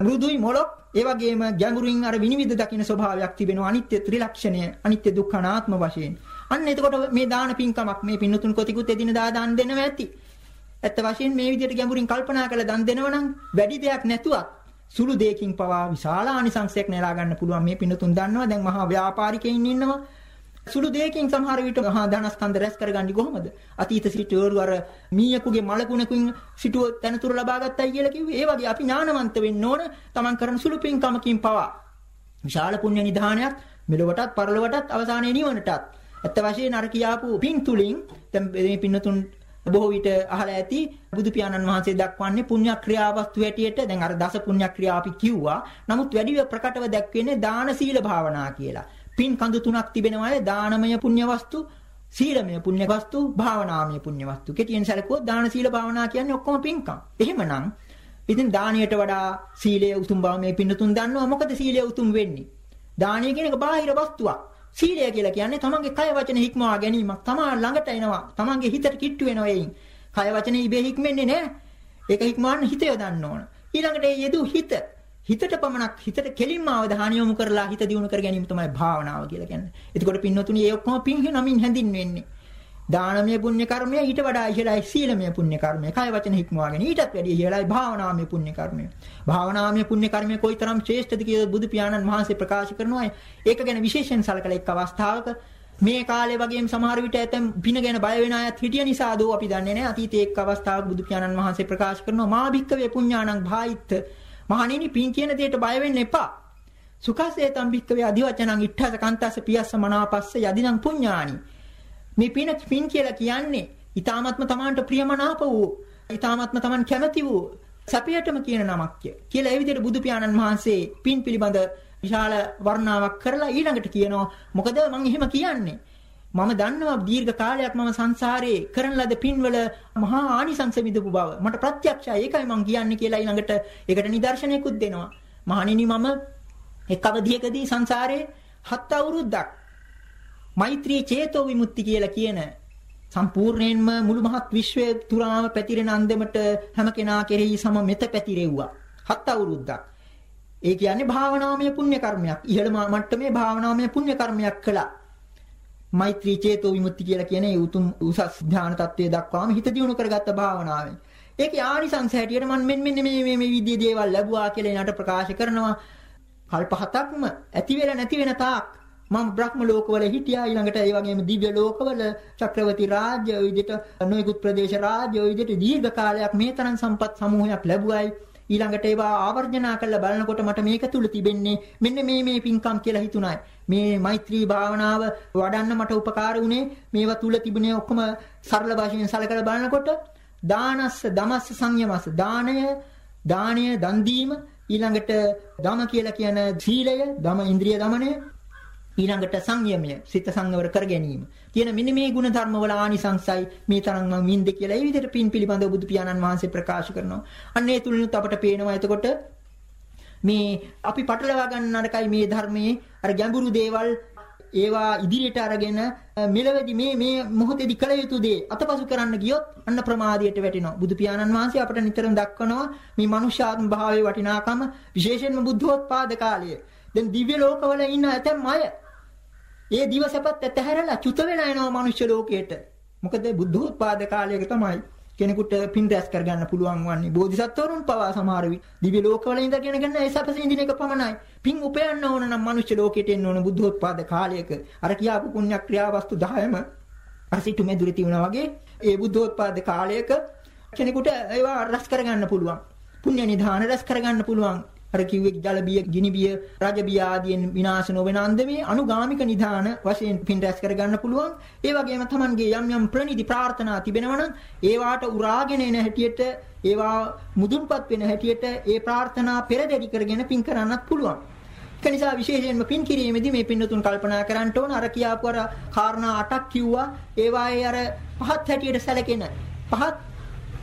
මෘදුයි මොලොක් ඒ වගේම ගැඹුරින් අර විනිවිද දකින්න ස්වභාවයක් තිබෙනවා අනිත්‍ය ත්‍රිලක්ෂණය අනිත්‍ය දුක්ඛ අනාත්ම වශයෙන් අන්න එතකොට මේ දාන පින්කමක් මේ පින්නතුන් කොතිකුත් එදිනදා දාන දෙනවා ඇති ඇත්ත වශයෙන් මේ විදිහට ගැඹුරින් කල්පනා කරලා දන් දෙනවා නම් වැඩි දෙයක් නැතුවත් සුළු දෙයකින් පවා විශාල ආනිසංසයක් නෙලා ගන්න පුළුවන් මේ පින්නතුන් දන්නවා දැන් මහා ව්‍යාපාරිකයින් ඉන්නවා සුළු දෙයකින් සමහර විට මහා ධනස්කන්ධ රැස් කරගන්නේ කොහොමද? අතීත සිටුවරු අර මීයකුගේ මලකුණකින් සිටුව තනතුරු ලබා ගත්තයි කියලා කිව්වේ. ඒ වගේ අපි ඥානවන්ත වෙන්න ඕන. Taman කරන සුළු පින්කමකින් පවා. විශාල පුණ්‍ය නිධානයක් මෙලොවටත් පරලොවටත් අවසානයේ නිවනටත්. ඇත්ත වශයෙන් අර කියාපු පින් තුලින් දැන් මේ පින්නතුන් බොහෝ විට අහලා ඇති බුදු පියාණන් වහන්සේ දක්වන්නේ පුණ්‍ය ක්‍රියාවස්තු හැටියට දැන් අර දස පුණ්‍ය ක්‍රියා අපි කිව්වා. නමුත් වැඩිව ප්‍රකටව දැක්වෙන්නේ දාන සීල භාවනා කියලා. පින් කඳු තුනක් තිබෙනවායේ දානමය පුණ්‍ය වස්තු, සීලමය පුණ්‍ය වස්තු, භාවනාමය පුණ්‍ය වස්තු. කෙටියෙන් සැලකුවොත් දාන සීල භාවනා කියන්නේ ඔක්කොම පින්කම්. එහෙමනම් ඉතින් දානියට වඩා සීලය උතුම් බව මේ පින්නතුන් දන්නවා. මොකද සීලය උතුම් වෙන්නේ? දානිය කියන එක බාහිර වස්තුවක්. සීලය කියලා කියන්නේ තමන්ගේ කය වචන හික්මවා ගැනීමක්. තමා ළඟට එනවා. තමන්ගේ හිතට කිට්ටු වෙනවා එයින්. කය වචන ඉබේ හික්මෙන්නේ නැහැ. ඒක හික්මවන්න හිත යොදන්න ඕන. ඊළඟට ඒ යෙදු හිත හිතට පමණක් හිතට කෙලින්ම අවධානය යොමු කරලා හිත දියුණු කර ගැනීම තමයි භාවනාව කියලා කියන්නේ. එතකොට පින්නතුණි ඒ ඔක්කොම පින් නමින් හැඳින්වෙන්නේ. දානමය පුණ්‍ය කර්මය ඊට වඩා ඉහළයි සීලමය පුණ්‍ය කර්මය. කය වචන හික්මවාගෙන ඊටත් වැඩිය ඉහළයි භාවනාමය පුණ්‍ය කර්මය. භාවනාමය පුණ්‍ය කර්මය කොයිතරම් ශ්‍රේෂ්ඨද කියලා බුදු පියාණන් වහන්සේ ප්‍රකාශ කරනවා. ඒක ගැන විශේෂයෙන් සලකලා එක් අවස්ථාවක මේ කාලේ වගේම සමහර විට ඇතම් පින ගැන බය වෙන අයත් හිටිය නිසා දෝ අපි දන්නේ නැහැ. අතීතයේ එක් අවස්ථාවක බුදු පියාණන් වහන්සේ ප්‍රකාශ කරනවා මා භික්කවේ පුඤ්ඤාණං භායිත්ත. මහණෙනි පින් කියන දෙයට බය වෙන්න එපා. සුඛසේතම් භික්කවේ අධිවචනං ඉට්ඨස කන්තස්ස පියස්ස මනාපස්ස යදිනං පුඤ්ඤාණි. මේ පින පින් කියලා කියන්නේ ඊ타ත්ම තමාන්ට ප්‍රියමනාප වූ ඊ타ත්ම තමන් කැමති වූ සැපයටම කියන නමක්ය කියලා ඒ විදිහට බුදු පියාණන් වහන්සේ පින් පිළිබඳ විශාල වර්ණාවක් කරලා ඊළඟට කියනවා. මොකද මම එහෙම කියන්නේ. මම දන්නවා දීර්ඝ කාලයක් මම සංසාරේ කරන ලද පින්වල මහා ආනිසංස විදපු බව. මට ප්‍රත්‍යක්ෂයි. ඒකයි මම කියන්නේ කියලා ඊළඟට ඒකට නිදර්ශනයකුත් දෙනවා. මහණෙනි මම එක් අවධියකදී සංසාරේ හත් අවුරුද්දක් මෛත්‍රී චේතෝ විමුක්ති කියලා කියන සම්පූර්ණයෙන්ම මුළු මහත් විශ්වයේ තුරාම පැතිරෙන අන්දමට හැම කෙනා කෙරෙහි සම මෙත පැතිරෙව්වා. හත් අවුරුද්දක්. ඒ කියන්නේ භාවනාමය පුණ්‍ය කර්මයක්. ඉහළ මට්ටමේ භාවනාමය පුණ්‍ය කර්මයක් කළා. මෛත්‍රී චේතෝ විමුක්ති කියලා කියන ඒ උතුම් උසස් ධානය තත්වයේ දක්වාම හිත දියුණු කරගත්ත භාවනාවෙන්. ඒකේ ආනිසංස හැටියට මම මෙන්න මෙන්න මේ මේ මේ විදිහේ දේවල් ලැබුවා කියලා එනට ප්‍රකාශ කරනවා. කල්ප හතක්ම ඇති වෙලා නැති වෙන තාක් මම බ්‍රහ්ම ලෝකවල හිටියා ඊළඟට ඒ වගේම දිව්‍ය ලෝකවල චක්‍රවර්ති රාජ්‍ය ওই විදිහට නොයෙකුත් ප්‍රදේශ රාජ්‍ය ওই විදිහට දීර්ඝ කාලයක් මේ තරම් සම්පත් සමූහයක් ලැබුවයි ඊළඟට ඒවා ආවර්ජනා කරලා බලනකොට මට මේක තුල තිබෙන්නේ මෙන්න මේ මේ පින්කම් කියලා හිතුණායි මේ මෛත්‍රී භාවනාව වඩන්න මට උපකාර වුණේ මේවා තුල තිබුණේ ඔක්කොම සරල භාෂාවෙන් සලකලා බලනකොට දානස්ස දමස්ස සංයමස්ස දානය දානය දන් දීම ඊළඟට දම කියලා කියන සීලය දම ඉන්ද්‍රිය දමනය ඊළඟට සංයමය සිත සංවර කර ගැනීම කියන මෙන්න මේ ගුණ ධර්ම වල ආනිසංසයි මේ තරම් මම වින්ද කියලා ඒ විදිහට පින් පිළිබඳව බුදු පියාණන් වහන්සේ ප්‍රකාශ කරනවා අන්න ඒ තුලිනුත් අපට පේනවා එතකොට මේ අපි පටලවා ගන්න නරකයි මේ ධර්මයේ අර ගැඹුරු දේවල් ඒවා ඉදිරියට අරගෙන මෙලවදී මේ මේ මොහොතේදී කළ යුතු දේ අතපසු කරන්න ගියොත් අන්න ප්‍රමාදයට වැටෙනවා. බුදු පියාණන් වහන්සේ අපට නිතරම දක්වනවා මේ මනුෂ්‍යාත්ම භාවයේ වටිනාකම විශේෂයෙන්ම බුද්ධෝත්පාද කාලයේ. දැන් දිව්‍ය ලෝකවල ඉන්න ඇතැම් අය ඒ දිව සැපත් ඇතහැරලා චුත වෙලා යනවා මනුෂ්‍ය ලෝකයට. මොකද බුද්ධෝත්පාද කාලයක තමයි කෙනෙකුට පින් රැස් කරගන්න පුළුවන් වන්නේ. බෝධිසත්වරුන් පවා සමහර විට දිව්‍ය ලෝකවල ඉඳගෙන ගන්න ඒ සැපසින්දින එක පමණයි. පින් උපයන්න ඕන නම් මනුෂ්‍ය ලෝකයට එන්න ඕන බුද්ධෝත්පාද කාලයක. අර කියාපු පුණ්‍ය ක්‍රියා වස්තු 10ම අර සිටු මෙදුරේ තියුණා වගේ ඒ බුද්ධෝත්පාද කාලයක කෙනෙකුට ඒවා රැස් කරගන්න පුළුවන්. පුණ්‍ය නිධාන රැස් කරගන්න පුළුවන්. අර කිව්වේ ජල බිය, ගිනි බිය, රජ බිය ආදීන් විනාශ නොවන අන්දමේ අනුගාමික නිධාන වශයෙන් පින් රැස් කරගන්න පුළුවන්. ඒ වගේම Tamanගේ යම් යම් ප්‍රණිදි ප්‍රාර්ථනා තිබෙනවා නම් ඒවාට උරාගෙන එන හැටියට ඒවා මුදුන්පත් වෙන හැටියට ඒ ප්‍රාර්ථනා පෙරදැඩි කරගෙන පින් කරන්නත් පුළුවන්. ඒක නිසා විශේෂයෙන්ම පින් කිරීමේදී මේ පින්නතුන් කල්පනා කරන්න ඕන අර කියාපු අර කාරණා 8ක් කිව්වා ඒවායේ අර පහත් හැටියට සැලකෙන පහත්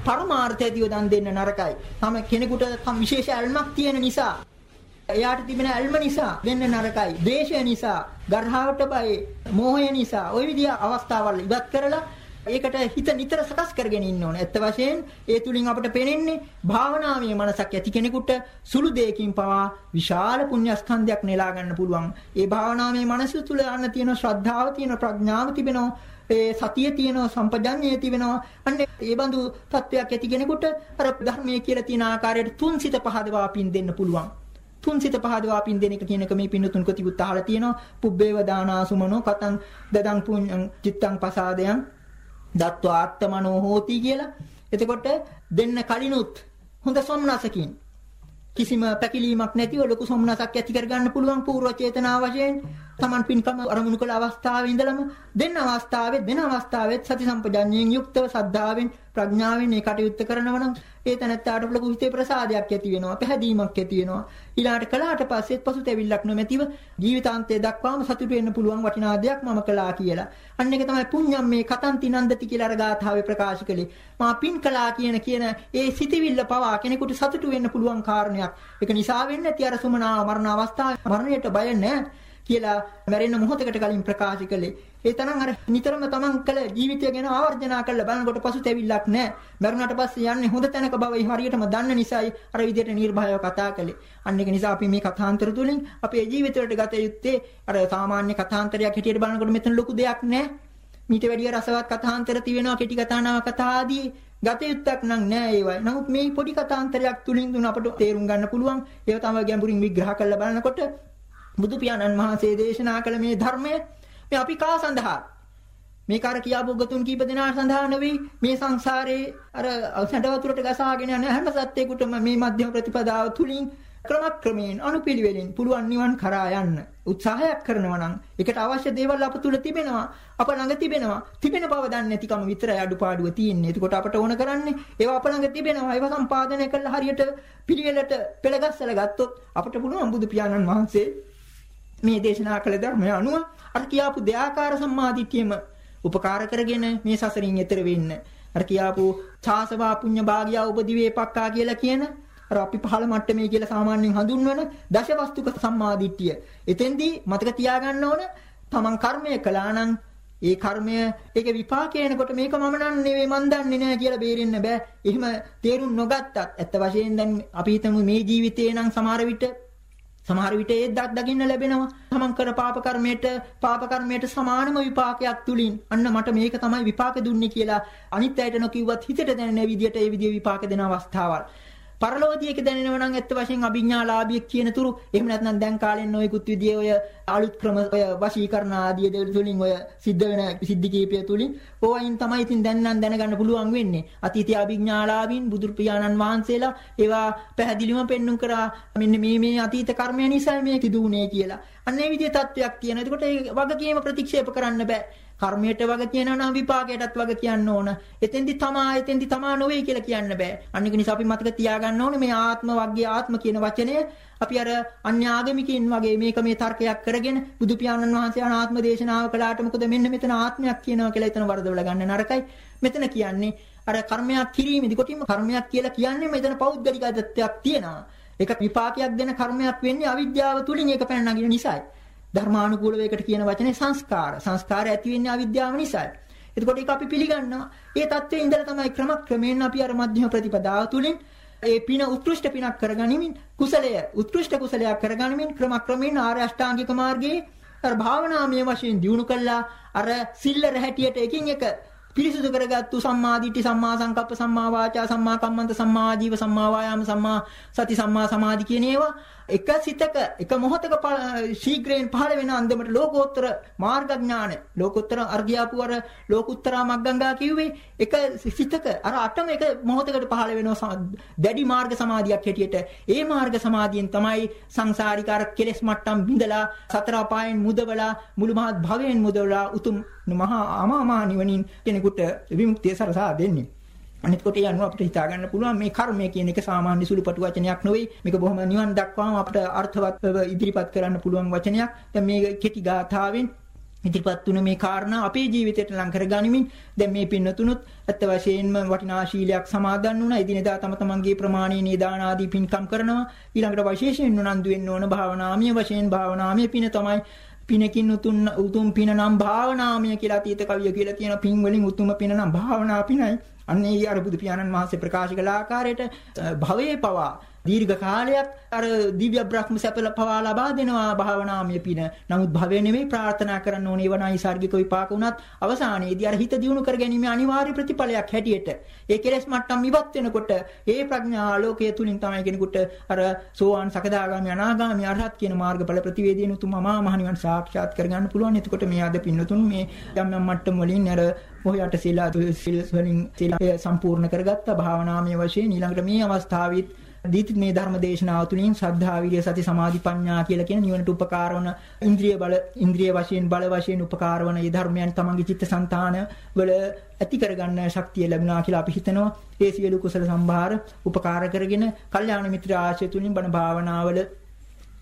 පරමාර්ථය දිව දන් දෙන්න නරකයි. තම කෙනෙකුට තම විශේෂ ඇල්මක් තියෙන නිසා එයාට තිබෙන ඇල්ම නිසා දෙන්න නරකයි. ද්වේෂය නිසා, ගර්හාවට බය, මෝහය නිසා ওই විදිහ අවස්ථාවල් ඉවත් කරලා ඒකට හිත නිතර සකස් කරගෙන ඉන්න ඕන. ඇත්ත වශයෙන් ඒ තුලින් අපට පේන්නේ භාවනාවේ මනසක් ඇති කෙනෙකුට සුළු දෙයකින් පවා විශාල පුණ්‍යස්කන්ධයක් නෙලා ගන්න පුළුවන්. ඒ භාවනාවේ මනස තුල අන්න තියෙන ශ්‍රද්ධාව තියෙන ප්‍රඥාව තිබෙනවා. ඒ සතිය තියෙනවා සම්පජඤ්ඤය තිබෙනවා අන්න ඒ බඳු තත්වයක් ඇති කෙනෙකුට අර ධර්මයේ කියලා තියෙන ආකාරයට තුන් සිත පහදවා පින් දෙන්න පුළුවන් තුන් සිත පහදවා පින් දෙන එක කියන එක මේ පින්නතුන් කොතිකුත් අහලා තියෙනවා. පුබ්බේව දානාසුමනෝ කතං දදං පුඤ්ඤං චිත්තං පසාදයන් දත්වා ආත්තමනෝ හෝති කියලා. එතකොට දෙන්න කලිනුත් හොඳ සොම්නසකින් කිසිම පැකිලීමක් නැතිව ලොකු සොම්නසක් ඇති කරගන්න පුළුවන් පූර්ව චේතනා වශයෙන් Taman පින්කම අරමුණු කළ අවස්ථාවේ ඉඳලම දෙන්න අවස්ථාවේ දෙන අවස්ථාවෙත් සති සම්පජඤ්ඤයෙන් යුක්තව සද්ධාවෙන් ප්‍රඥාවෙන් මේ කටයුත්ත කරනවා නම් ඒ තැනත්තාට ලොකු හිතේ ප්‍රසාදයක් ඇති වෙනවා පැහැදීමක් ඇති වෙනවා. ඊළාට කළාට පස්සෙත් පසුතැවිල්ලක් නොමැතිව ජීවිතාන්තය දක්වාම සතුටු වෙන්න පුළුවන් වටිනා දෙයක් මම කළා කියලා. අන්න එක තමයි පුඤ්ඤම් මේ කතන්ති නන්දති කියලා අර ගාථාවේ ප්‍රකාශ කළේ. මා පින් කළා කියන කියන ඒ සිටිවිල්ල පවා කෙනෙකුට සතුටු වෙන්න පුළුවන් කාරණයක්. ඒක නිසා වෙන්නේ නැති අර සුමනා මරණ අවස්ථාවේ මරණයට බය නැහැ. කියලා මැරෙන්න මොහොතකට කලින් ප්‍රකාශ කළේ. ඒ තරම් අර නිතරම තමන් කළ ජීවිතය ගැන ආවර්ජනා කරලා බලනකොට පසුතැවිල්ලක් නැහැ. මරුණාට පස්සේ යන්නේ හොඳ තැනක බවයි හරියටම දන්න නිසායි අර විදිහට නිර්භයව කතා කළේ. අන්න ඒක නිසා අපි මේ කථාන්තර තුලින් අපේ ජීවිතවලට ගත යුත්තේ අර සාමාන්‍ය කථාන්තරයක් හැටියට බලනකොට මෙතන ලොකු දෙයක් නැහැ. මීට වැඩිය රසවත් කථාන්තර තියෙනවා කෙටි කතා නව කතා ආදී ගත යුත්තක් නම් නෑ ඒවයි. නමුත් මේ පොඩි කතාන්තරයක් තුලින් දුන අපට තේරුම් ගන්න පුළුවන්. ඒව තමයි ගැඹුරින් විග්‍රහ කරලා බලනකොට බුදු පියාණන් වහන්සේ දේශනා කළ මේ ධර්මය මේ අපි කා සඳහා මේ කාර කියාපු ගතුන් කීප දෙනා සඳහා නෙවෙයි මේ සංසාරේ අර සැඬ වතුරට ගසාගෙන යන හැම සත්‍යයකටම මේ මධ්‍යම ප්‍රතිපදාව තුලින් ක්‍රමක්‍රමයෙන් අනුපිළිවෙලින් පුළුවන් නිවන් කරා යන්න උත්සාහයක් කරනවා නම් ඒකට අවශ්‍ය දේවල් අප තුල තිබෙනවා අප ළඟ තිබෙනවා තිබෙන බව දන්නේ නැතිකම විතරයි අඩුපාඩුව තියෙන්නේ. එතකොට අපට ඕන කරන්නේ ඒවා අප ළඟ තිබෙනවා ඒවා සම්පාදනය කරලා හරියට පිළිවෙලට පෙළගස්සලා ගත්තොත් අපට පුළුවන් බුදු පියාණන් වහන්සේ මේ දේශනා කළ ධර්මය අනුව අර කියාපු දෙආකාර සම්මාදිට්ඨියම උපකාර කරගෙන මේ සසරින් එතර වෙන්න. අර කියාපු ඡාසවා පුඤ්ඤ භාගියා උපදිවේපක්කා කියලා කියන අර අපි පහළ මට්ටමේ කියලා සාමාන්‍යයෙන් හඳුන්වන දශවස්තුක සම්මාදිට්ඨිය. එතෙන්දී මතක තියාගන්න ඕන තමන් කර්මය කළා නම් ඒ කර්මය ඒක විපාකයනකොට මේක මම නන් නෙවෙයි මන් දන්නේ නැහැ කියලා බේරෙන්න බෑ. එහෙම තේරුම් නොගත්තත් ඇත්ත වශයෙන් දැන් අපි හිතමු මේ ජීවිතේ නම් සමහර විට සමහර විට ඒ දත් දකින්න ලැබෙනවා. තමන් කර පාප කර්මයට පාප කර්මයට සමානම විපාකයක් තුලින් අන්න මට මේක තමයි විපාක දුන්නේ කියලා අනිත් අයට නොකියුවත් හිතට දැනෙන විදියට ඒ විදිය විපාක දෙන අවස්ථාවල්. පරලෝකීයක දැනෙනව නම් ඇත්ත වශයෙන් අභිඥාලාභියෙක් කියන තුරු. එහෙම නැත්නම් දැන් කාලෙන් නොයෙකුත් විදියේ ඔය අලුත් ක්‍රම ඔය වශීකරණ ආදී දේවල් තුලින් ඔය සිද්ධ වෙන සිද්ධි කීපය තුලින් ඕවයින් තමයි ඉතින් දැන් නම් දැනගන්න පුළුවන් වෙන්නේ. අතීතයේ අභිඥාලාභින් බුදු පියාණන් වහන්සේලා ඒවා පැහැදිලිවම පෙන්눔 කරා මෙන්න මේ මේ අතීත කර්මය නිසා මේ තිදුනේ කියලා. අන්න ඒ විදිහේ තත්වයක් තියෙනවා. එතකොට ඒ වගකීම ප්‍රතික්ෂේප කරන්න බෑ. කර්මයට වග කියනවා නම් විපාකයටත් වග කියන්න ඕන. එතෙන්දි තමා එතෙන්දි තමා නොවේ කියලා කියන්න බෑ. අනික නිසා අපි මතක තියාගන්න ඕනේ මේ ආත්ම වර්ගයේ ආත්ම කියන වචනය අපි අර අන්‍ය ආගමිකින් වගේ මේක මේ තර්කයක් කරගෙන බුදු පියාණන් වහන්සේ අනාත්ම දේශනාව කළාට මොකද මෙන්න මෙතන ආත්මයක් කියනවා කියලා එතන වරදවල ගන්න නරකයි. මෙතන කියන්නේ අර කර්මයක් කිරීමේදී කොටින්ම කර්මයක් කියලා කියන්නේ මෙතන පෞද්ගලික අදත්‍යක් තියෙනවා. ඒක විපාකයක් දෙන කර්මයක් වෙන්නේ අවිද්‍යාව තුලින් ඒක පැන නගින නිසායි. ධර්මානුකූලව ඒකට කියන වචනේ සංස්කාර. සංස්කාර ඇති වෙන්නේ අවිද්‍යාව නිසායි. එතකොට ඒක අපි පිළිගන්නවා. ඒ தත්ත්වයේ ඉඳලා තමයි ක්‍රමක්‍රමයෙන් අපි අර මධ්‍යම ප්‍රතිපදාව තුලින් ඒ පින උත්කෘෂ්ඨ පිනක් කරගනිමින් කුසලය උත්කෘෂ්ඨ කුසලයක් කරගනිමින් ක්‍රමක්‍රමයෙන් ආර්ය අෂ්ටාංගික මාර්ගයේ අර භාවනාමය වශයෙන් දියුණු කළා අර සිල්ලර හැටියට එකින් එක පිරිසුදු කරගත්තු සම්මා දිට්ඨි සම්මා සංකප්ප සම්මා වාචා සම්මා කම්මන්ත සම්මා ආජීව සම්මා වායාම සම්මා සති සම්මා සමාධි කියන ඒවා එක සිතක එක මොහොතක ශීඝ්‍රයෙන් පහළ වෙන අන්දමට ලෝකෝත්තර මාර්ගඥාන ලෝකෝත්තර අර්ගියාපු අර ලෝකුත්තරා මග්ගංගා කිව්වේ එක සිතක අර අටම එක මොහොතකට පහළ වෙනවා දැඩි මාර්ග සමාධියක් හැටියට. ඒ මාර්ග සමාධියෙන් තමයි සංසාරික අර කෙලෙස් මට්ටම් බිඳලා සතර අපායන් මුදවලා මුළු මහත් භවයෙන් මුදවලා උතුම් මහා අමාමා නිවනින් කෙනෙකුට විමුක්තිය සරසා දෙන්නේ. අනිත් කොට ඒ අනුව අපිට හිතා ගන්න පුළුවන් මේ කර්මය කියන එක සාමාන්‍ය සුළුපටු වචනයක් නෙවෙයි මේක බොහොම නිවන් දක්වාම අපිට අර්ථවත් ඉදිරිපත් කරන්න පුළුවන් වචනයක් දැන් මේ කෙටි ගාථාවෙන් ඉදිරිපත් වුණ මේ කාරණා අපේ ජීවිතයට ලං කර ගනිමින් දැන් මේ පින්නතුනුත් ඇත්ත වශයෙන්ම වටිනා ශීලයක් සමාදන් වුණා. එදිනෙදා තම තමන්ගේ ප්‍රමාණීය නිදාන ආදී පින්කම් කරනවා. ඊළඟට විශේෂයෙන් උනන්දු වෙන්න ඕන භාවනාමය වශයෙන් භාවනාමය පින තමයි පිනකින් උතුම් උතුම් පින නම් භාවනාමය කියලා අතීත කවිය කියලා තියෙන පින් වලින් උතුම් පින නම් භාවනා පිනයි. අන්න ඒ අර බුදු පියාණන් වහන්සේ ප්‍රකාශ කළ ආකාරයට භවයේ පවා දීර්ඝ කාලයක් අර දිව්‍ය බ්‍රහ්ම සැපල පවා ලබා දෙනවා භාවනාමය පින. නමුත් භවය නෙමෙයි ප්‍රාර්ථනා කරන්න ඕනේ වනායි සාර්ගික විපාක වුණත් අවසානයේදී අර හිත දියුණු කර ගැනීම අනිවාර්ය ප්‍රතිඵලයක් හැටියට ඒ කෙලෙස් මට්ටම් ඉවත් වෙනකොට ඒ ප්‍රඥා ආලෝකය තුලින් තමයි කෙනෙකුට අර සෝවාන් සකදාගාමි අනාගාමි අරහත් කියන මාර්ගඵල ප්‍රතිවේදීන උතුම් අමා මහ නිවන් සාක්ෂාත් කරගන්න පුළුවන්. එතකොට මේ අද පින්නතුන් මේ යම් යම් මට්ටම් වලින් අර මොහොයට සීලා සිල් වලින් සීලා සම්පූර්ණ කරගත්ත. භාවනාමය වශයෙන් ඊළඟට මේ අවස්ථාවෙත් දීති මේ ධර්ම දේශනාව තුළින් ශ්‍රද්ධා විරිය සති සමාධි ප්‍රඥා කියලා කියන නිවනට උපකාර වන ඉන්ද්‍රිය බල ඉන්ද්‍රිය වශයෙන් බල වශයෙන් උපකාර වන මේ ධර්මයන් තමන්ගේ චිත්තසංතාන වල ඇති කරගන්න ශක්තිය ලැබුණා කියලා අපි හිතනවා. ඒ සියලු කුසල සම්භාර උපකාර කරගෙන කල්යාණ මිත්‍ර ආශ්‍රය තුලින් බණ භාවනාවල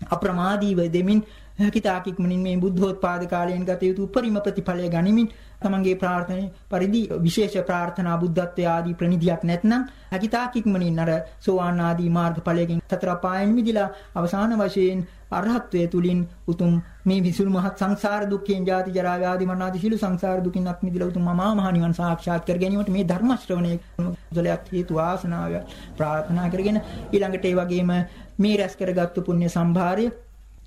අප්‍රමාදීව දෙමින් හිතාක් ඉක්මනින් මේ බුද්ධෝත්පාද කාලයෙන් ගත යුතු උපරිම ප්‍රතිඵලය ගනිමින් තමන්ගේ ප්‍රාර්ථනාවේ පරිදි විශේෂ ප්‍රාර්ථනා බුද්ධත්වයේ ආදී ප්‍රනිධියක් නැත්නම් හිතාක් ඉක්මනින් අර සෝවාන් ආදී මාර්ගඵලයෙන් තතර පායන් මිදිලා අවසාන වශයෙන් අරහත්ත්වයේ තුලින් උතුම් මේ විසුළු මහත් සංසාර දුක්ඛයෙන් ජාති ජරා ව්‍යාධි මරණ ආදී සිළු සංසාර දුකින් අත් මිදලා උතුම් මහා මහ නිවන් සාක්ෂාත් කර ගැනීමට මේ ධර්ම ශ්‍රවණය කුසලයක් හේතු වාසනාව ප්‍රාර්ථනා කරගෙන ඊළඟට ඒ වගේම මේ රැස් කරගත්තු පුණ්‍ය සම්භාරය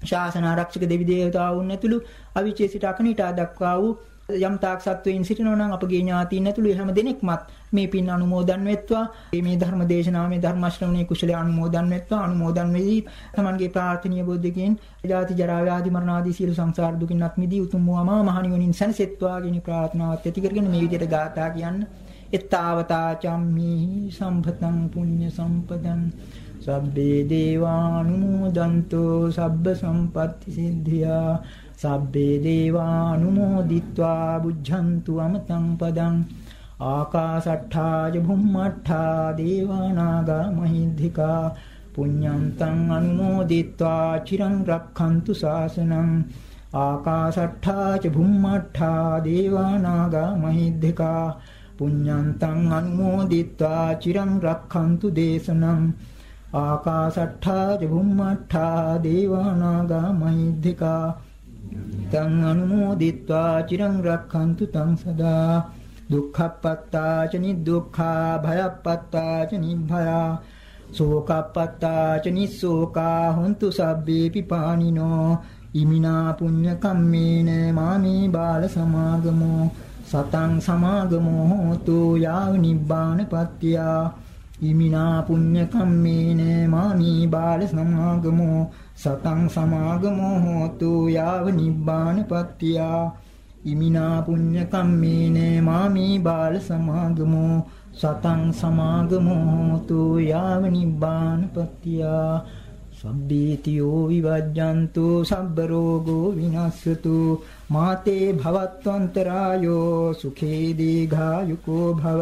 ශාසන ආරක්ෂක දෙවි දේවතාවුන් ඇතුළු අවිචේ සිට අකනිටා දක්වා වූ යම් තාක් සත්වයින් සිටිනවා නම් අපගේ ඥාතීන් ඇතුළු හැම දෙනෙක්මත් මේ පින් අනුමෝදන් වෙත්වා. මේ ධර්ම දේශනාව මේ ධර්ම ශ්‍රවණයේ කුසලයේ අනුමෝදන් වෙත්වා. අනුමෝදන් වෙයි තමන්ගේ ප්‍රාර්ථනීය බුද්ධකෙන් ජාති ජරා ව්‍යාධි මරණ ආදී සියලු සංසාර දුකින්වත් මිදී උතුම් වූ මහ නිවනින් සැනසෙත්වා කියන ප්‍රාර්ථනාවත් ඇති කරගෙන මේ විදිහට ගාථා කියන්න. එත්තාවතා චම්මි සම්පතං පුඤ්ඤ සම්පදං. සබ්බේ දේවානුමෝදන්තු සබ්බ සම්පත්ති සිද්ධියා. සබ්බේ දේවානුමෝදිත්වා බුද්ධන්තු අමතං පදං. ආකාසට්ඨාය භුම්මට්ඨා දේවානාගා මහිද්దికා පුඤ්ඤන්තං අනුමෝදිත්වා චිරං රක්ඛන්තු ශාසනං. ආකාසට්ඨාච භුම්මට්ඨා දේවානාගා මහිද්దికා පුඤ්ඤන්තං අනුමෝදිත්වා චිරං රක්ඛන්තු දේශනං. ආකාසට්ඨා ච බුම්මට්ඨා දේවානාගා මහිද්దికා තං අනුමෝදිත්වා චිරං රක්ඛන්තු තං සදා. දුක්ඛප්පත්තා ච නිදුක්ඛා භයප්පත්තා ච නිභයා සෝකප්පත්තා ච නිසෝකා හොන්තු සබ්බේ පිපානිනෝ ඉමිනා පුඤ්ඤ කම්මේන මාමේ බාල සමාගමෝ. සතං සමාගමෝ හෝතු යාව නිබ්බානපත්තියා ඉමිනා පුඤ්ඤ කම්මේන මාමි බාල සමාගමෝ සතං සමාගමෝ හෝතු යාව නිබ්බානපත්තියා ඉමිනා පුඤ්ඤ කම්මේන මාමි බාල සමාගමෝ සතං සමාගමෝ හෝතු යාව නිබ්බානපත්තියා සබ්බීතියෝ විවජ්ජන්තු සබ්බ රෝගෝ විනස්සතු මාතේ භවත්වන්තරායෝ සුඛේ දීඝායුකෝ භව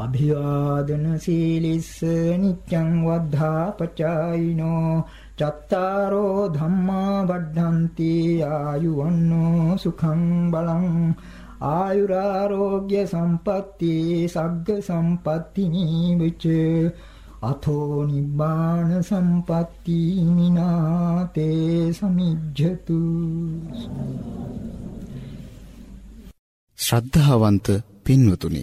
අභිවාදන සීලිස්ස නිච්ඡං වද්ධා පචායිනෝ චත්තාරෝ ධම්මා වඩ්ඩಂತಿ ආයුවන්නෝ සුඛං බලං ආයුරාෝග්‍ය සම්පatti සග්ග සම්පatti නිවිච අතෝ නිබ්බාන සම්පatti මිනාතේ සමිජ්ජතු ශ්‍රද්ධාවන්ත පින්වතුනි